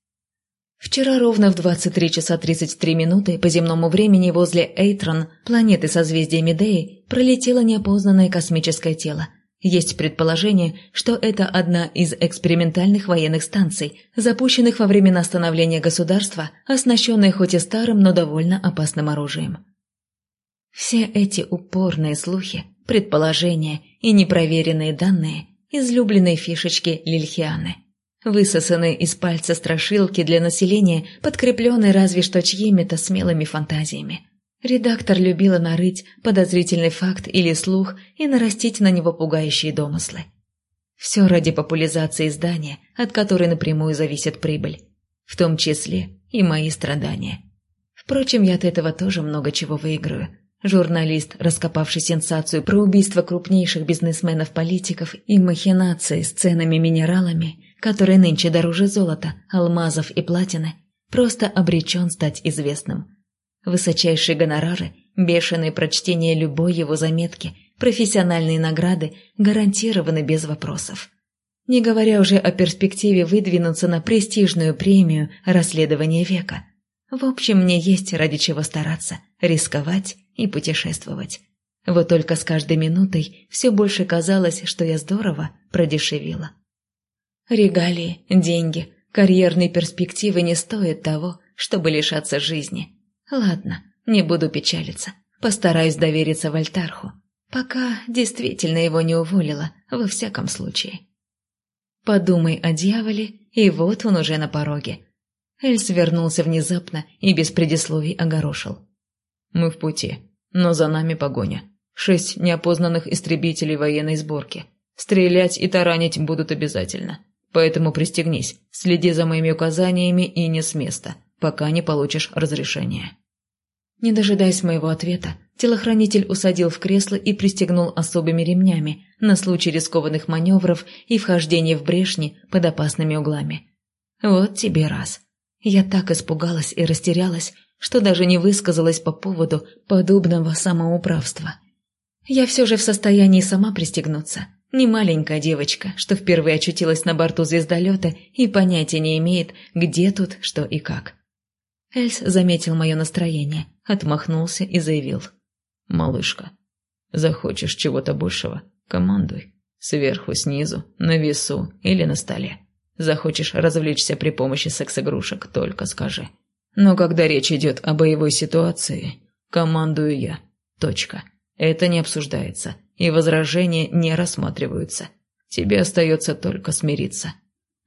Вчера ровно в 23 часа 33 минуты по земному времени возле Эйтрон, планеты созвездия Медеи, пролетело неопознанное космическое тело. Есть предположение, что это одна из экспериментальных военных станций, запущенных во времена становления государства, оснащенной хоть и старым, но довольно опасным оружием. Все эти упорные слухи предположения и непроверенные данные излюбленной фишечки Лильхианы. Высосанные из пальца страшилки для населения, подкрепленные разве что чьими-то смелыми фантазиями. Редактор любила нарыть подозрительный факт или слух и нарастить на него пугающие домыслы. Все ради популяризации издания, от которой напрямую зависит прибыль. В том числе и мои страдания. Впрочем, я от этого тоже много чего выиграю – Журналист, раскопавший сенсацию про убийство крупнейших бизнесменов-политиков и махинации с ценами-минералами, которые нынче дороже золота, алмазов и платины, просто обречен стать известным. Высочайшие гонорары, бешеное прочтение любой его заметки, профессиональные награды гарантированы без вопросов. Не говоря уже о перспективе выдвинуться на престижную премию «Расследование века». В общем, мне есть ради чего стараться, рисковать и путешествовать. Вот только с каждой минутой все больше казалось, что я здорово продешевила. Регалии, деньги, карьерные перспективы не стоят того, чтобы лишаться жизни. Ладно, не буду печалиться. Постараюсь довериться Вольтарху. Пока действительно его не уволила, во всяком случае. Подумай о дьяволе, и вот он уже на пороге. Эльс вернулся внезапно и без предисловий огорошил. Мы в пути. Но за нами погоня. Шесть неопознанных истребителей военной сборки. Стрелять и таранить будут обязательно. Поэтому пристегнись, следи за моими указаниями и не с места, пока не получишь разрешения». Не дожидаясь моего ответа, телохранитель усадил в кресло и пристегнул особыми ремнями на случай рискованных маневров и вхождения в брешни под опасными углами. Вот тебе раз. Я так испугалась и растерялась, что даже не высказалась по поводу подобного самоуправства. Я все же в состоянии сама пристегнуться. Не маленькая девочка, что впервые очутилась на борту звездолета и понятия не имеет, где тут, что и как. Эльс заметил мое настроение, отмахнулся и заявил. «Малышка, захочешь чего-то большего? Командуй. Сверху, снизу, на весу или на столе. Захочешь развлечься при помощи секс-игрушек, только скажи. Но когда речь идет о боевой ситуации, командую я. Точка. Это не обсуждается, и возражения не рассматриваются. Тебе остается только смириться».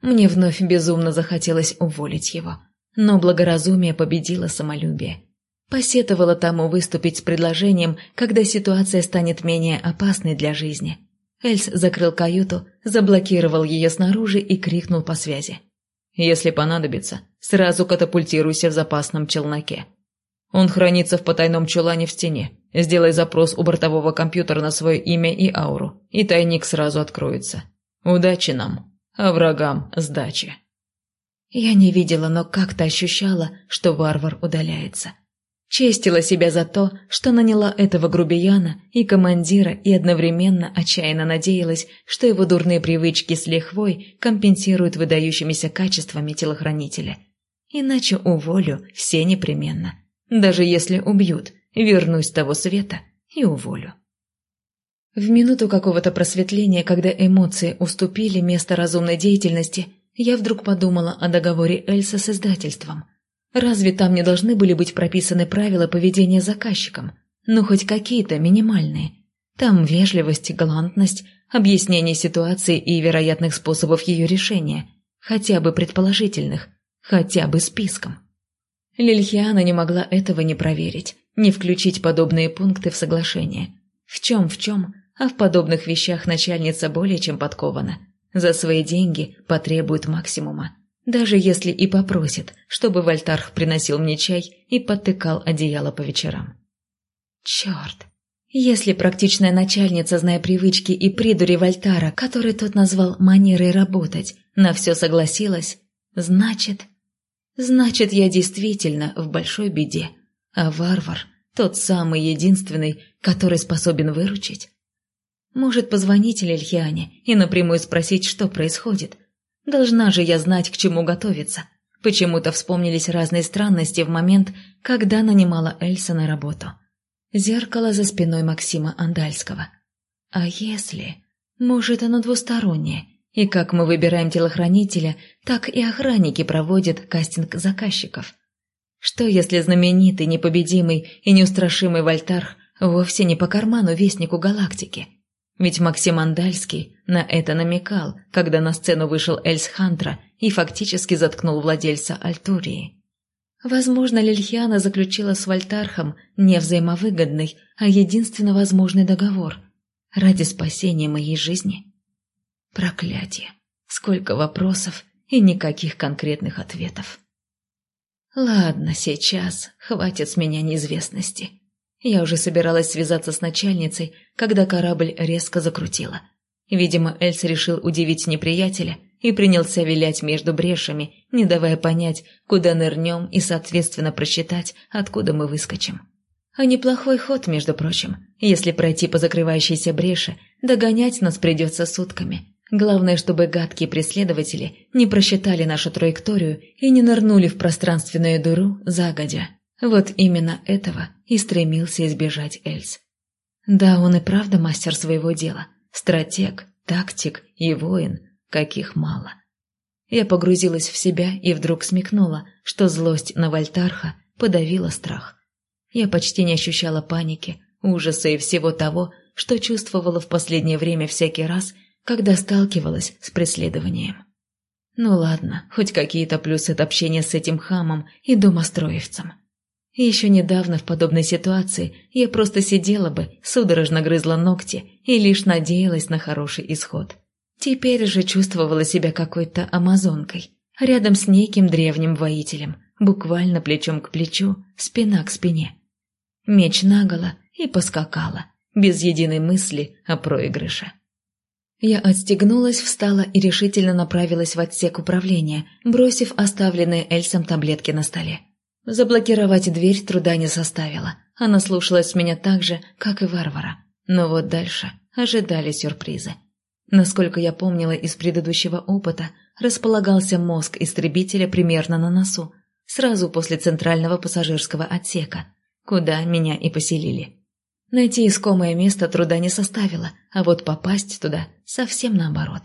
Мне вновь безумно захотелось уволить его, но благоразумие победило самолюбие. Посетовала тому выступить с предложением, когда ситуация станет менее опасной для жизни. Эльс закрыл каюту, заблокировал ее снаружи и крикнул по связи. «Если понадобится, сразу катапультируйся в запасном челноке. Он хранится в потайном чулане в стене. Сделай запрос у бортового компьютера на свое имя и ауру, и тайник сразу откроется. Удачи нам, а врагам сдачи». Я не видела, но как-то ощущала, что варвар удаляется. Честила себя за то, что наняла этого грубияна и командира и одновременно отчаянно надеялась, что его дурные привычки с лихвой компенсируют выдающимися качествами телохранителя. Иначе уволю все непременно. Даже если убьют, вернусь с того света и уволю. В минуту какого-то просветления, когда эмоции уступили место разумной деятельности, я вдруг подумала о договоре Эльса с издательством – Разве там не должны были быть прописаны правила поведения заказчиком? Ну, хоть какие-то минимальные. Там вежливость, галантность, объяснение ситуации и вероятных способов ее решения. Хотя бы предположительных, хотя бы списком. Лильхиана не могла этого не проверить, не включить подобные пункты в соглашение. В чем в чем, а в подобных вещах начальница более чем подкована. За свои деньги потребует максимума. Даже если и попросит, чтобы Вольтарх приносил мне чай и подтыкал одеяло по вечерам. Черт! Если практичная начальница, зная привычки и придури Вольтара, который тот назвал манерой работать, на все согласилась, значит... Значит, я действительно в большой беде, а варвар — тот самый единственный, который способен выручить. Может позвонить Лильхиане и напрямую спросить, что происходит, Должна же я знать, к чему готовиться. Почему-то вспомнились разные странности в момент, когда нанимала Эльса на работу. Зеркало за спиной Максима Андальского. А если... Может, оно двустороннее, и как мы выбираем телохранителя, так и охранники проводят кастинг заказчиков. Что если знаменитый, непобедимый и неустрашимый Вольтарх вовсе не по карману вестнику галактики? Ведь Максим Андальский на это намекал, когда на сцену вышел Эльс Хантра и фактически заткнул владельца Альтурии. Возможно, Лильхиана заключила с Вольтархом не взаимовыгодный, а единственно возможный договор ради спасения моей жизни. Проклятие! Сколько вопросов и никаких конкретных ответов. Ладно, сейчас хватит с меня неизвестности. Я уже собиралась связаться с начальницей, когда корабль резко закрутило. Видимо, Эльс решил удивить неприятеля и принялся вилять между брешами, не давая понять, куда нырнем и, соответственно, просчитать, откуда мы выскочим. А неплохой ход, между прочим. Если пройти по закрывающейся бреше, догонять нас придется сутками. Главное, чтобы гадкие преследователи не просчитали нашу траекторию и не нырнули в пространственную дыру загодя. Вот именно этого и стремился избежать Эльс. Да, он и правда мастер своего дела. Стратег, тактик и воин, каких мало. Я погрузилась в себя и вдруг смекнула, что злость на Вольтарха подавила страх. Я почти не ощущала паники, ужаса и всего того, что чувствовала в последнее время всякий раз, когда сталкивалась с преследованием. Ну ладно, хоть какие-то плюсы от общения с этим хамом и домостроевцем. Еще недавно в подобной ситуации я просто сидела бы, судорожно грызла ногти и лишь надеялась на хороший исход. Теперь же чувствовала себя какой-то амазонкой, рядом с неким древним воителем, буквально плечом к плечу, спина к спине. Меч наголо и поскакала, без единой мысли о проигрыше. Я отстегнулась, встала и решительно направилась в отсек управления, бросив оставленные Эльсом таблетки на столе. Заблокировать дверь труда не составило. Она слушалась меня так же, как и варвара. Но вот дальше ожидали сюрпризы. Насколько я помнила из предыдущего опыта, располагался мозг истребителя примерно на носу, сразу после центрального пассажирского отсека, куда меня и поселили. Найти искомое место труда не составило, а вот попасть туда совсем наоборот.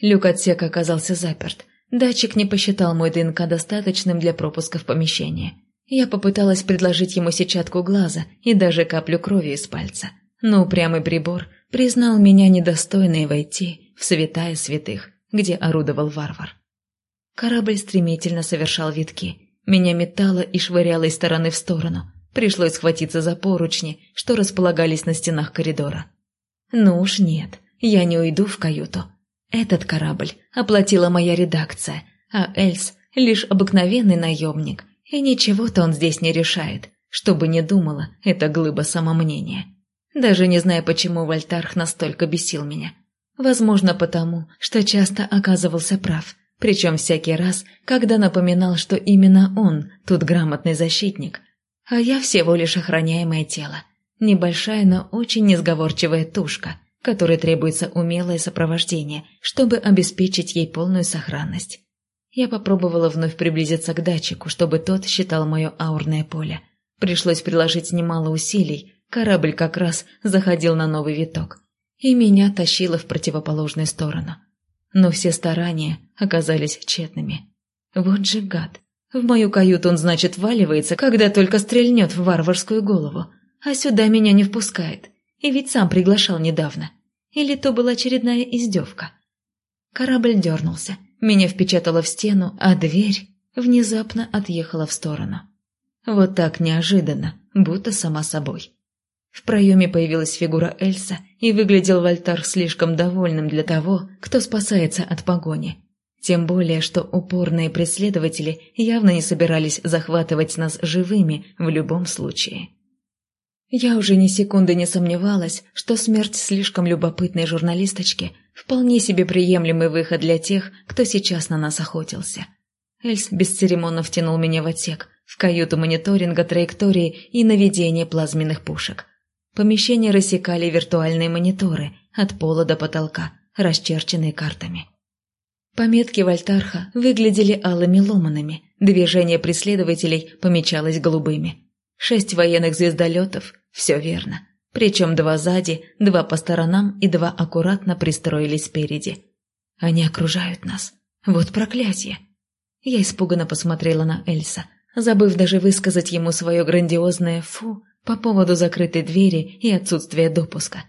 Люк отсека оказался заперт, Датчик не посчитал мой ДНК достаточным для пропуска в помещение. Я попыталась предложить ему сетчатку глаза и даже каплю крови из пальца. Но упрямый прибор признал меня недостойной войти в святая святых, где орудовал варвар. Корабль стремительно совершал витки. Меня метало и швыряло из стороны в сторону. Пришлось схватиться за поручни, что располагались на стенах коридора. Ну уж нет, я не уйду в каюту. Этот корабль оплатила моя редакция, а Эльс – лишь обыкновенный наемник, и ничего-то он здесь не решает, чтобы не думала эта глыба самомнения. Даже не знаю, почему Вольтарх настолько бесил меня. Возможно, потому, что часто оказывался прав, причем всякий раз, когда напоминал, что именно он тут грамотный защитник, а я всего лишь охраняемое тело. Небольшая, но очень несговорчивая тушка, которой требуется умелое сопровождение, чтобы обеспечить ей полную сохранность. Я попробовала вновь приблизиться к датчику, чтобы тот считал мое аурное поле. Пришлось приложить немало усилий, корабль как раз заходил на новый виток, и меня тащило в противоположную сторону. Но все старания оказались тщетными. Вот же гад. В мою каюту он, значит, валивается, когда только стрельнет в варварскую голову, а сюда меня не впускает. И ведь сам приглашал недавно. Или то была очередная издевка? Корабль дернулся, меня впечатало в стену, а дверь внезапно отъехала в сторону. Вот так неожиданно, будто сама собой. В проеме появилась фигура Эльса, и выглядел Вольтар слишком довольным для того, кто спасается от погони. Тем более, что упорные преследователи явно не собирались захватывать нас живыми в любом случае. Я уже ни секунды не сомневалась, что смерть слишком любопытной журналисточки – вполне себе приемлемый выход для тех, кто сейчас на нас охотился. Эльс бесцеремонно втянул меня в отсек, в каюту мониторинга траектории и наведения плазменных пушек. Помещение рассекали виртуальные мониторы от пола до потолка, расчерченные картами. Пометки Вольтарха выглядели алыми ломанами, движение преследователей помечалось голубыми. Шесть военных звездолетов, все верно. Причем два сзади, два по сторонам и два аккуратно пристроились спереди. Они окружают нас. Вот проклятие. Я испуганно посмотрела на Эльса, забыв даже высказать ему свое грандиозное «фу» по поводу закрытой двери и отсутствия допуска.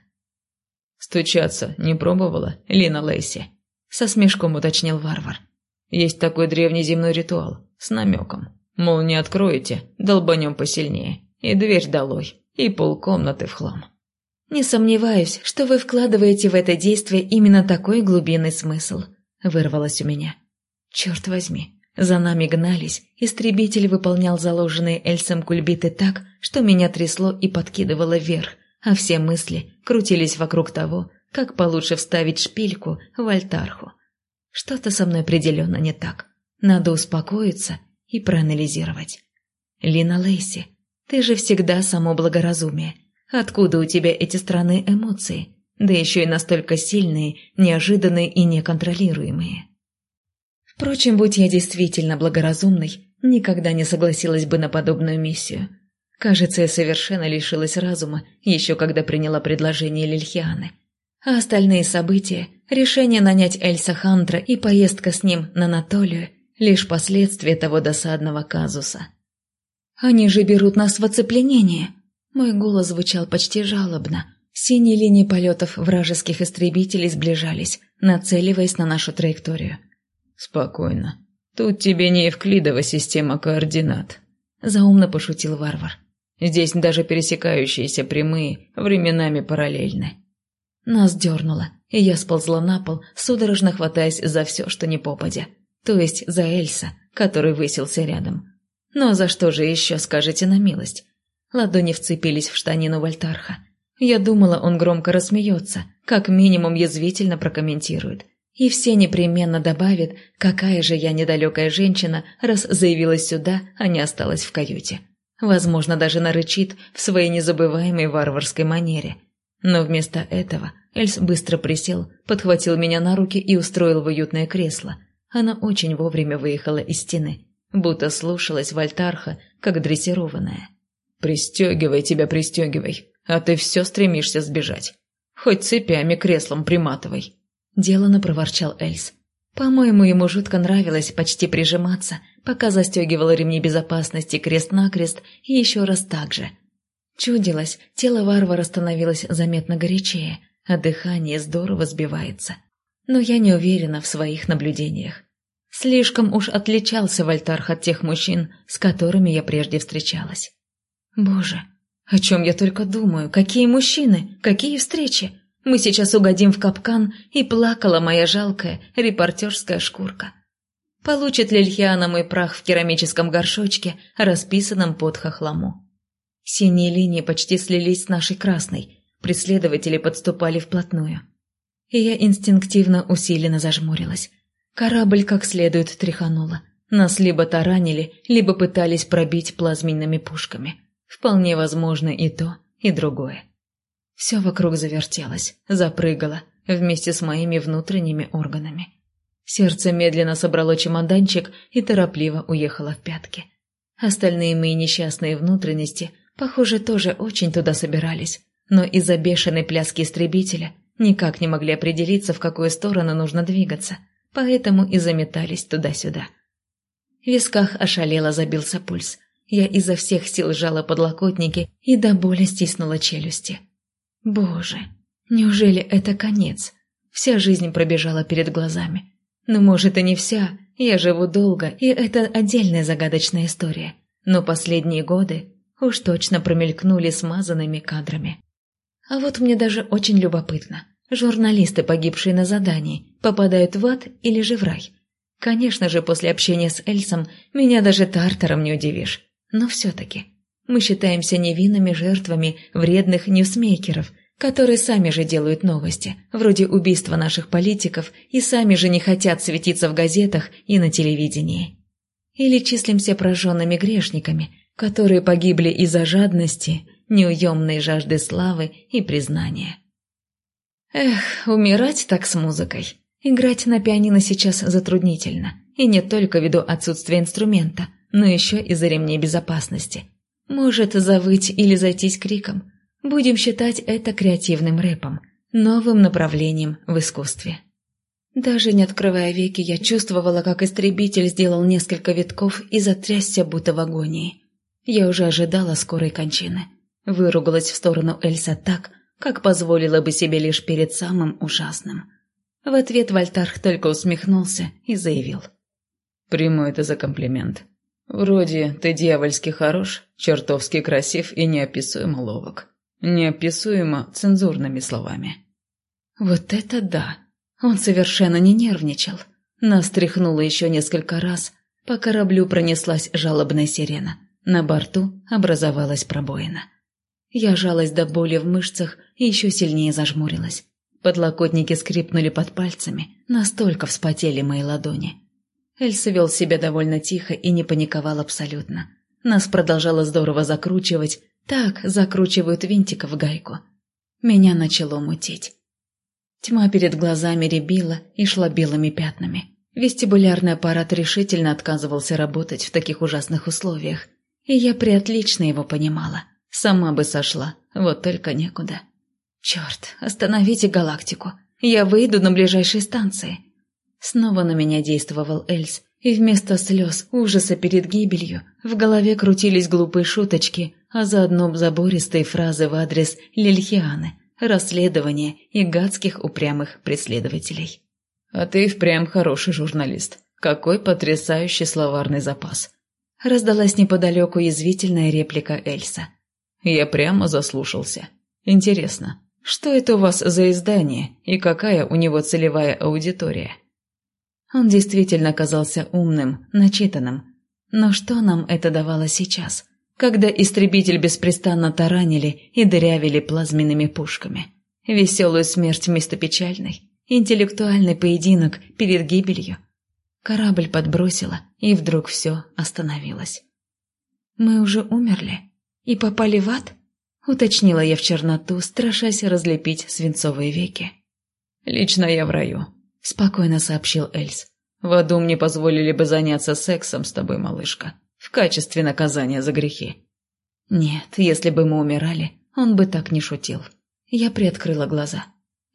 «Стучаться не пробовала, Лина Лейси?» — со смешком уточнил варвар. «Есть такой древний земной ритуал, с намеком. Мол, не откроете, долбанем посильнее, и дверь долой, и полкомнаты в хлам. «Не сомневаюсь, что вы вкладываете в это действие именно такой глубинный смысл», — вырвалось у меня. «Черт возьми, за нами гнались, истребитель выполнял заложенные Эльсом кульбиты так, что меня трясло и подкидывало вверх, а все мысли крутились вокруг того, как получше вставить шпильку в альтарху. Что-то со мной определенно не так. Надо успокоиться и проанализировать. Лина Лейси, ты же всегда само благоразумие. Откуда у тебя эти странные эмоции? Да еще и настолько сильные, неожиданные и неконтролируемые. Впрочем, будь я действительно благоразумной, никогда не согласилась бы на подобную миссию. Кажется, я совершенно лишилась разума, еще когда приняла предложение Лильхианы. А остальные события, решение нанять Эльса Хантра и поездка с ним на Анатолию лишь последствия того досадного казуса. «Они же берут нас в оцепленение!» Мой голос звучал почти жалобно. Синие линии полетов вражеских истребителей сближались, нацеливаясь на нашу траекторию. «Спокойно. Тут тебе не евклидова система координат. — заумно пошутил варвар. «Здесь даже пересекающиеся прямые временами параллельны». Нас дернуло, и я сползла на пол, судорожно хватаясь за все, что не попадя. То есть за Эльса, который высился рядом. Но за что же еще, скажите на милость? Ладони вцепились в штанину Вольтарха. Я думала, он громко рассмеется, как минимум язвительно прокомментирует. И все непременно добавят, какая же я недалекая женщина, раз заявилась сюда, а не осталась в каюте. Возможно, даже нарычит в своей незабываемой варварской манере. Но вместо этого Эльс быстро присел, подхватил меня на руки и устроил в уютное кресло. Она очень вовремя выехала из стены, будто слушалась Вольтарха, как дрессированная. «Пристегивай тебя, пристегивай, а ты все стремишься сбежать. Хоть цепями креслом приматывай», – делано проворчал Эльс. По-моему, ему жутко нравилось почти прижиматься, пока застегивала ремни безопасности крест-накрест и еще раз так же. Чудилось, тело варвара становилось заметно горячее, а дыхание здорово сбивается. Но я не уверена в своих наблюдениях. Слишком уж отличался Вольтарх от тех мужчин, с которыми я прежде встречалась. Боже, о чем я только думаю, какие мужчины, какие встречи. Мы сейчас угодим в капкан, и плакала моя жалкая репортерская шкурка. Получит ли Льхиана мой прах в керамическом горшочке, расписанном под хохлому? Синие линии почти слились с нашей красной, преследователи подступали вплотную. И я инстинктивно усиленно зажмурилась. Корабль как следует тряхануло. Нас либо таранили, либо пытались пробить плазменными пушками. Вполне возможно и то, и другое. Все вокруг завертелось, запрыгало, вместе с моими внутренними органами. Сердце медленно собрало чемоданчик и торопливо уехало в пятки. Остальные мои несчастные внутренности, похоже, тоже очень туда собирались, но из-за бешеной пляски истребителя никак не могли определиться, в какую сторону нужно двигаться, поэтому и заметались туда-сюда. В висках ошалело забился пульс. Я изо всех сил сжала подлокотники и до боли стиснула челюсти. Боже, неужели это конец? Вся жизнь пробежала перед глазами. Ну, может, и не вся, я живу долго, и это отдельная загадочная история. Но последние годы уж точно промелькнули смазанными кадрами. А вот мне даже очень любопытно. Журналисты, погибшие на задании, попадают в ад или же в рай? Конечно же, после общения с Эльсом меня даже Тартаром не удивишь. Но все-таки мы считаемся невинными жертвами вредных ньюсмейкеров, которые сами же делают новости, вроде убийства наших политиков, и сами же не хотят светиться в газетах и на телевидении. Или числимся прожженными грешниками, которые погибли из-за жадности, неуемной жажды славы и признания. Эх, умирать так с музыкой. Играть на пианино сейчас затруднительно, и не только ввиду отсутствия инструмента, но еще из-за ремней безопасности – может завыть или зайтись криком. Будем считать это креативным рэпом, новым направлением в искусстве. Даже не открывая веки, я чувствовала, как истребитель сделал несколько витков и затрясся, будто в агонии. Я уже ожидала скорой кончины. Выругалась в сторону Эльса так, как позволила бы себе лишь перед самым ужасным. В ответ Вольтарх только усмехнулся и заявил. «Приму это за комплимент. Вроде ты дьявольски хорош, чертовски красив и неописуемо ловок. Неописуемо цензурными словами. Вот это да! Он совершенно не нервничал. Нас тряхнуло еще несколько раз. По кораблю пронеслась жалобная сирена. На борту образовалась пробоина. Я жалась до боли в мышцах и еще сильнее зажмурилась. Подлокотники скрипнули под пальцами, настолько вспотели мои ладони. Эльса вел себя довольно тихо и не паниковал абсолютно. Нас продолжало здорово закручивать, так закручивают винтика в гайку. Меня начало мутить. Тьма перед глазами рябила и шла белыми пятнами. Вестибулярный аппарат решительно отказывался работать в таких ужасных условиях. И я приотлично его понимала. Сама бы сошла, вот только некуда. Черт, остановите галактику. Я выйду на ближайшей станции. Снова на меня действовал Эльс, и вместо слез, ужаса перед гибелью, в голове крутились глупые шуточки, а заодно забористые фразы в адрес Лильхианы, расследования и гадских упрямых преследователей. «А ты впрямь хороший журналист. Какой потрясающий словарный запас!» Раздалась неподалеку язвительная реплика Эльса. Я прямо заслушался. Интересно, что это у вас за издание и какая у него целевая аудитория? Он действительно казался умным, начитанным. Но что нам это давало сейчас, когда истребитель беспрестанно таранили и дырявили плазменными пушками? Веселую смерть вместо печальной, интеллектуальный поединок перед гибелью. Корабль подбросило, и вдруг все остановилось. «Мы уже умерли и попали в ад?» — уточнила я в черноту, страшась разлепить свинцовые веки. «Лично я в раю», — спокойно сообщил Эльс. «В аду мне позволили бы заняться сексом с тобой, малышка, в качестве наказания за грехи». «Нет, если бы мы умирали, он бы так не шутил». Я приоткрыла глаза.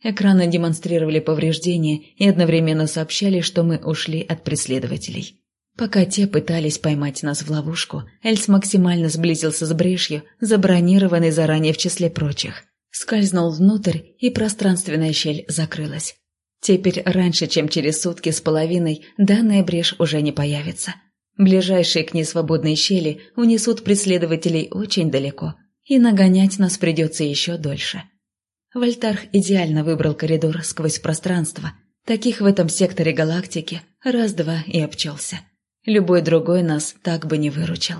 Экраны демонстрировали повреждения и одновременно сообщали, что мы ушли от преследователей. Пока те пытались поймать нас в ловушку, Эльс максимально сблизился с брешью, забронированной заранее в числе прочих. Скользнул внутрь, и пространственная щель закрылась. Теперь раньше, чем через сутки с половиной, данная брешь уже не появится. Ближайшие к ней свободные щели унесут преследователей очень далеко, и нагонять нас придется еще дольше. Вольтарх идеально выбрал коридор сквозь пространство. Таких в этом секторе галактики раз-два и обчелся. Любой другой нас так бы не выручил.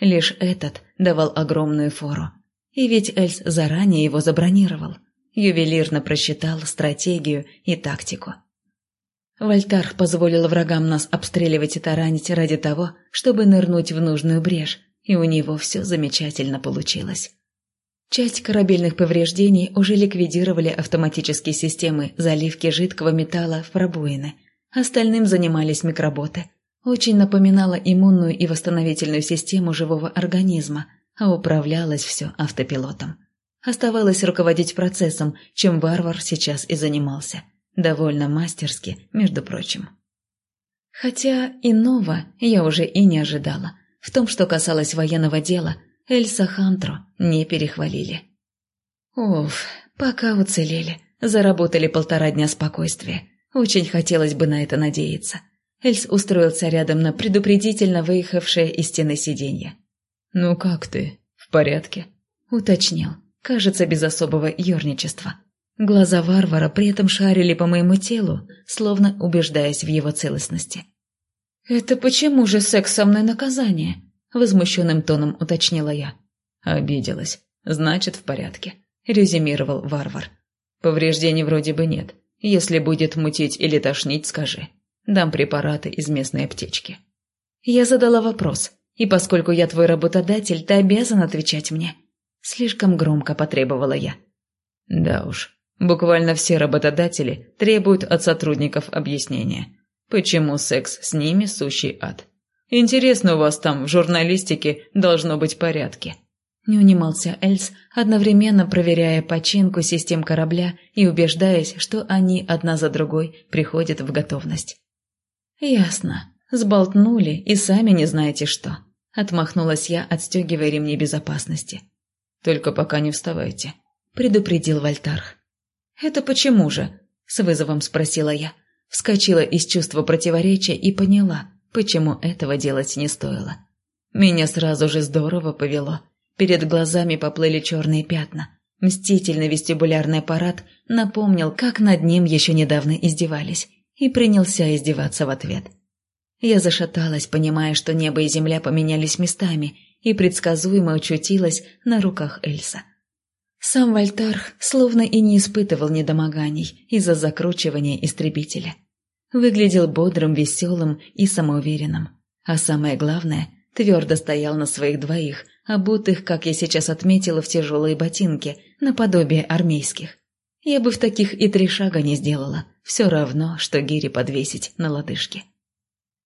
Лишь этот давал огромную фору. И ведь Эльс заранее его забронировал. Ювелирно просчитал стратегию и тактику. Вольтарх позволил врагам нас обстреливать и таранить ради того, чтобы нырнуть в нужную брешь, и у него все замечательно получилось. Часть корабельных повреждений уже ликвидировали автоматические системы заливки жидкого металла в пробоины. Остальным занимались микроботы. Очень напоминало иммунную и восстановительную систему живого организма, а управлялось все автопилотом. Оставалось руководить процессом, чем варвар сейчас и занимался. Довольно мастерски, между прочим. Хотя иного я уже и не ожидала. В том, что касалось военного дела, Эльса Хантро не перехвалили. Уф, пока уцелели, заработали полтора дня спокойствия. Очень хотелось бы на это надеяться. Эльс устроился рядом на предупредительно выехавшее из стены сиденье. «Ну как ты? В порядке?» — уточнил, кажется, без особого ерничества. Глаза варвара при этом шарили по моему телу, словно убеждаясь в его целостности. «Это почему же секс со мной наказание?» Возмущенным тоном уточнила я. Обиделась. Значит, в порядке. Резюмировал варвар. Повреждений вроде бы нет. Если будет мутить или тошнить, скажи. Дам препараты из местной аптечки. Я задала вопрос, и поскольку я твой работодатель, ты обязан отвечать мне. Слишком громко потребовала я. Да уж, буквально все работодатели требуют от сотрудников объяснения. Почему секс с ними сущий ад? Интересно у вас там в журналистике должно быть порядки. Не унимался Эльс, одновременно проверяя починку систем корабля и убеждаясь, что они одна за другой приходят в готовность. «Ясно. Сболтнули и сами не знаете что», — отмахнулась я, отстегивая ремни безопасности. «Только пока не вставайте», — предупредил Вольтарх. «Это почему же?» — с вызовом спросила я. Вскочила из чувства противоречия и поняла — почему этого делать не стоило. Меня сразу же здорово повело. Перед глазами поплыли черные пятна. Мстительный вестибулярный аппарат напомнил, как над ним еще недавно издевались, и принялся издеваться в ответ. Я зашаталась, понимая, что небо и земля поменялись местами, и предсказуемо очутилась на руках Эльса. Сам Вольтарх словно и не испытывал недомоганий из-за закручивания истребителя. Выглядел бодрым, веселым и самоуверенным. А самое главное, твердо стоял на своих двоих, обутых, как я сейчас отметила, в тяжелые ботинки, наподобие армейских. Я бы в таких и три шага не сделала, все равно, что гири подвесить на лодыжке.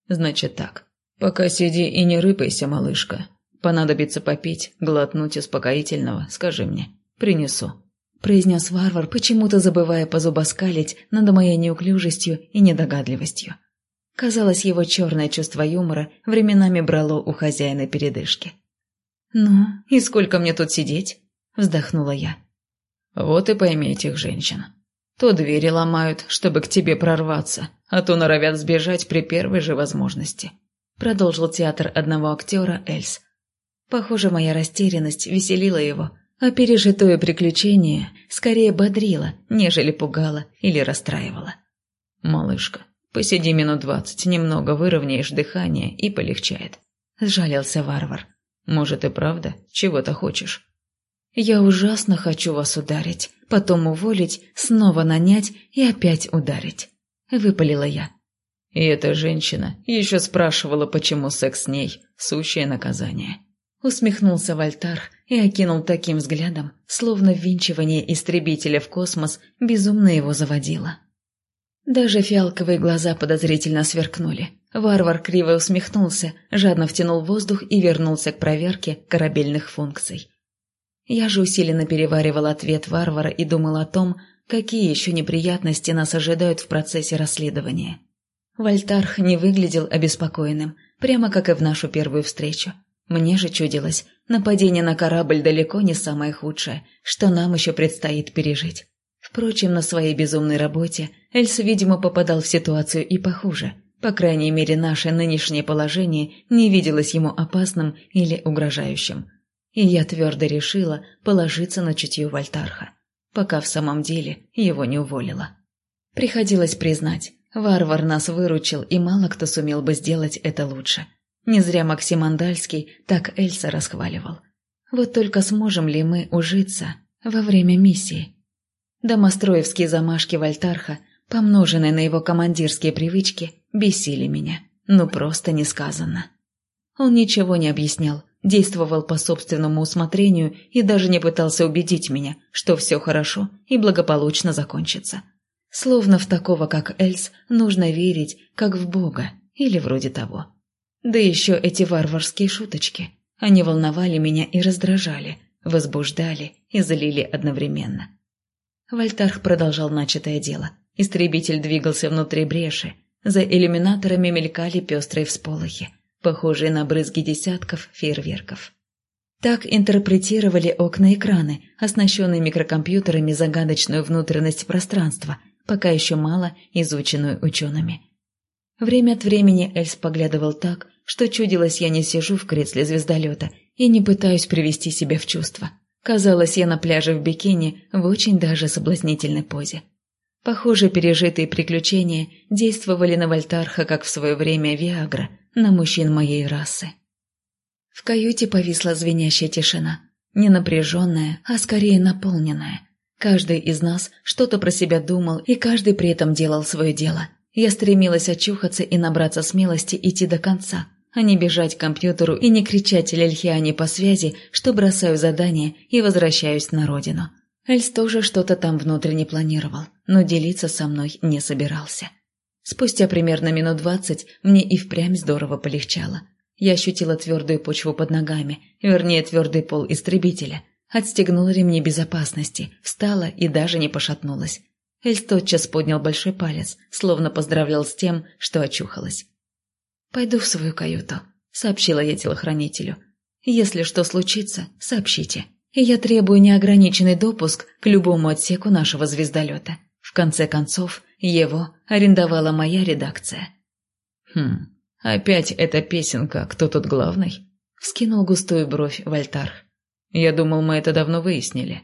Значит так, пока сиди и не рыпайся, малышка. Понадобится попить, глотнуть успокоительного, скажи мне, принесу. – произнес варвар, почему-то забывая позубоскалить над моей неуклюжестью и недогадливостью. Казалось, его черное чувство юмора временами брало у хозяина передышки. «Ну, и сколько мне тут сидеть?» – вздохнула я. «Вот и пойми этих женщин. То двери ломают, чтобы к тебе прорваться, а то норовят сбежать при первой же возможности. продолжил театр одного актера Эльс. Похоже, моя растерянность веселила его, а пережитое приключение скорее бодрило, нежели пугало или расстраивало. «Малышка, посиди минут двадцать, немного выровняешь дыхание и полегчает», — сжалился варвар. «Может и правда, чего-то хочешь?» «Я ужасно хочу вас ударить, потом уволить, снова нанять и опять ударить», — выпалила я. И эта женщина еще спрашивала, почему секс с ней – сущее наказание. Усмехнулся Вольтарх и окинул таким взглядом, словно ввинчивание истребителя в космос безумно его заводило. Даже фиалковые глаза подозрительно сверкнули. Варвар криво усмехнулся, жадно втянул воздух и вернулся к проверке корабельных функций. Я же усиленно переваривал ответ варвара и думал о том, какие еще неприятности нас ожидают в процессе расследования. Вольтарх не выглядел обеспокоенным, прямо как и в нашу первую встречу. Мне же чудилось, нападение на корабль далеко не самое худшее, что нам еще предстоит пережить. Впрочем, на своей безумной работе Эльс, видимо, попадал в ситуацию и похуже. По крайней мере, наше нынешнее положение не виделось ему опасным или угрожающим. И я твердо решила положиться на чутье Вольтарха, пока в самом деле его не уволила. Приходилось признать, Варвар нас выручил, и мало кто сумел бы сделать это лучше. Не зря Максим Андальский так Эльса расхваливал. Вот только сможем ли мы ужиться во время миссии? Домостроевские замашки Вольтарха, помноженные на его командирские привычки, бесили меня. Ну, просто несказанно. Он ничего не объяснял, действовал по собственному усмотрению и даже не пытался убедить меня, что все хорошо и благополучно закончится. Словно в такого, как Эльс, нужно верить, как в Бога, или вроде того. Да еще эти варварские шуточки. Они волновали меня и раздражали, возбуждали и залили одновременно. Вольтарх продолжал начатое дело. Истребитель двигался внутри бреши. За иллюминаторами мелькали пестрые всполохи, похожие на брызги десятков фейерверков. Так интерпретировали окна-экраны, оснащенные микрокомпьютерами загадочную внутренность пространства – пока еще мало изученную учеными. Время от времени Эльс поглядывал так, что чудилось, я не сижу в кресле звездолета и не пытаюсь привести себя в чувство. Казалось, я на пляже в бикини в очень даже соблазнительной позе. Похоже, пережитые приключения действовали на Вольтарха, как в свое время Виагра, на мужчин моей расы. В каюте повисла звенящая тишина, не напряженная, а скорее наполненная. Каждый из нас что-то про себя думал, и каждый при этом делал свое дело. Я стремилась очухаться и набраться смелости идти до конца, а не бежать к компьютеру и не кричать Лельхиане по связи, что бросаю задание и возвращаюсь на родину. Эльс тоже что-то там внутренне планировал, но делиться со мной не собирался. Спустя примерно минут двадцать мне и впрямь здорово полегчало. Я ощутила твердую почву под ногами, вернее, твердый пол истребителя – Отстегнула ремни безопасности, встала и даже не пошатнулась. Эльс тотчас поднял большой палец, словно поздравлял с тем, что очухалась. «Пойду в свою каюту», — сообщила я телохранителю. «Если что случится, сообщите. И я требую неограниченный допуск к любому отсеку нашего звездолета. В конце концов, его арендовала моя редакция». «Хм, опять эта песенка «Кто тут главный?» — вскинул густую бровь Вольтарх. Я думал, мы это давно выяснили.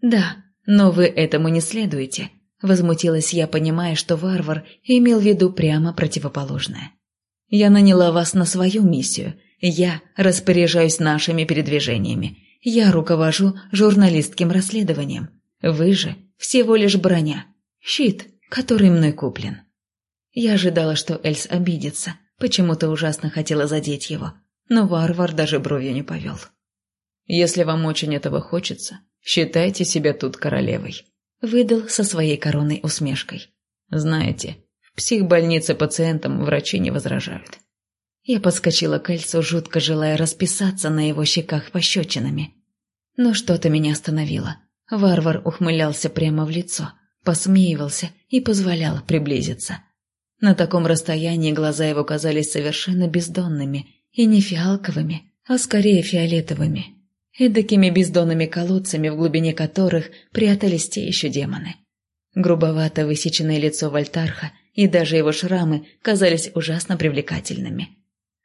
Да, но вы этому не следуете. Возмутилась я, понимая, что варвар имел в виду прямо противоположное. Я наняла вас на свою миссию. Я распоряжаюсь нашими передвижениями. Я руковожу журналистским расследованием. Вы же всего лишь броня. Щит, который мной куплен. Я ожидала, что Эльс обидится. Почему-то ужасно хотела задеть его. Но варвар даже бровью не повел. Если вам очень этого хочется, считайте себя тут королевой», — выдал со своей короной усмешкой. «Знаете, в психбольнице пациентам врачи не возражают». Я подскочила к Эльсу, жутко желая расписаться на его щеках пощечинами. Но что-то меня остановило. Варвар ухмылялся прямо в лицо, посмеивался и позволял приблизиться. На таком расстоянии глаза его казались совершенно бездонными и не фиалковыми, а скорее фиолетовыми эдакими бездонными колодцами, в глубине которых прятались те еще демоны. Грубовато высеченное лицо Вольтарха и даже его шрамы казались ужасно привлекательными.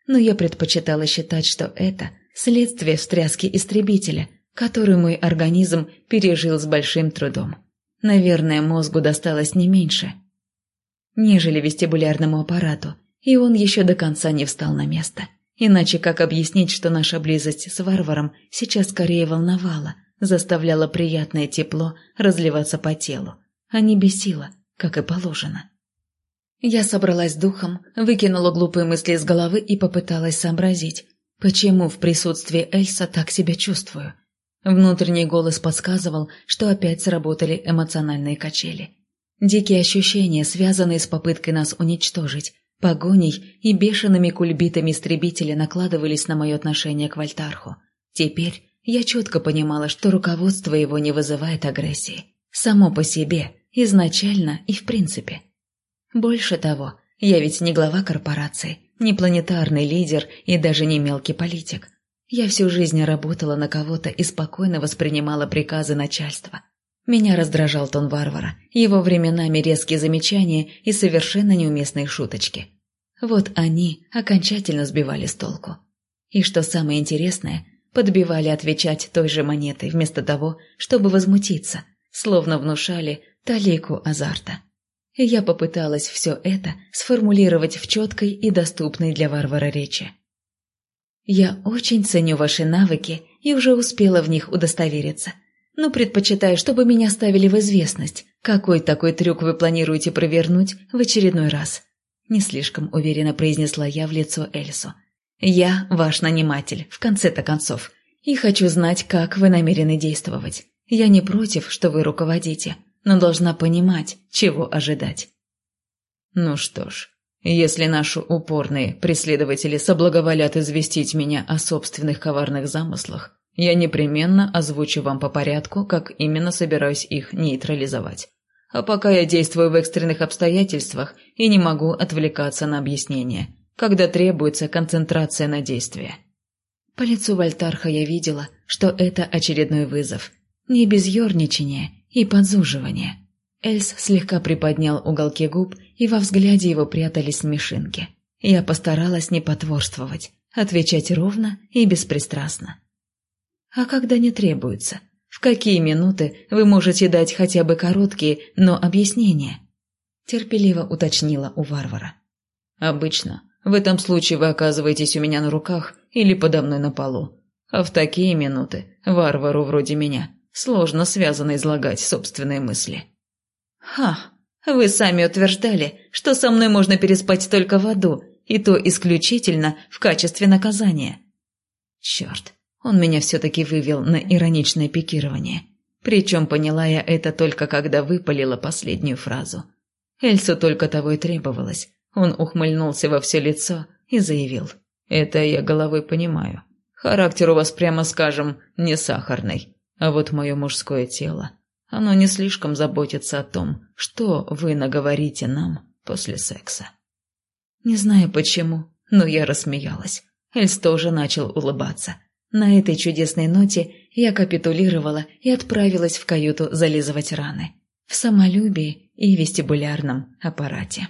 но я предпочитала считать, что это следствие встряски истребителя, которую мой организм пережил с большим трудом. Наверное, мозгу досталось не меньше, нежели вестибулярному аппарату, и он еще до конца не встал на место. Иначе как объяснить, что наша близость с варваром сейчас скорее волновала, заставляла приятное тепло разливаться по телу, а не бесила, как и положено. Я собралась духом, выкинула глупые мысли из головы и попыталась сообразить, почему в присутствии Эльса так себя чувствую. Внутренний голос подсказывал, что опять сработали эмоциональные качели. Дикие ощущения, связанные с попыткой нас уничтожить, погоней и бешеными кульбитами истребителя накладывались на мое отношение к Вольтарху. Теперь я четко понимала, что руководство его не вызывает агрессии. Само по себе, изначально и в принципе. Больше того, я ведь не глава корпорации, не планетарный лидер и даже не мелкий политик. Я всю жизнь работала на кого-то и спокойно воспринимала приказы начальства. Меня раздражал тон варвара, его временами резкие замечания и совершенно неуместные шуточки. Вот они окончательно сбивали с толку. И что самое интересное, подбивали отвечать той же монетой вместо того, чтобы возмутиться, словно внушали талику азарта. Я попыталась все это сформулировать в четкой и доступной для варвара речи. Я очень ценю ваши навыки и уже успела в них удостовериться, но предпочитаю, чтобы меня ставили в известность, какой такой трюк вы планируете провернуть в очередной раз. Не слишком уверенно произнесла я в лицо Эльсу. Я ваш наниматель, в конце-то концов, и хочу знать, как вы намерены действовать. Я не против, что вы руководите, но должна понимать, чего ожидать. Ну что ж, если наши упорные преследователи соблаговолят известить меня о собственных коварных замыслах, я непременно озвучу вам по порядку, как именно собираюсь их нейтрализовать. А пока я действую в экстренных обстоятельствах и не могу отвлекаться на объяснение, когда требуется концентрация на действие. По лицу Вольтарха я видела, что это очередной вызов. Не без ерничания и подзуживания. Эльс слегка приподнял уголки губ, и во взгляде его прятались смешинки. Я постаралась не потворствовать, отвечать ровно и беспристрастно. «А когда не требуется? В какие минуты вы можете дать хотя бы короткие, но объяснения?» Терпеливо уточнила у варвара. «Обычно в этом случае вы оказываетесь у меня на руках или подо мной на полу. А в такие минуты варвару вроде меня сложно связано излагать собственные мысли. «Ха, вы сами утверждали, что со мной можно переспать только в аду, и то исключительно в качестве наказания». Черт, он меня все-таки вывел на ироничное пикирование. Причем поняла я это только когда выпалила последнюю фразу. Эльсу только того и требовалось, он ухмыльнулся во все лицо и заявил. «Это я головой понимаю. Характер у вас, прямо скажем, не сахарный. А вот мое мужское тело, оно не слишком заботится о том, что вы наговорите нам после секса». Не знаю почему, но я рассмеялась. Эльс тоже начал улыбаться. На этой чудесной ноте я капитулировала и отправилась в каюту зализывать раны. В самолюбии и вестибулярном аппарате.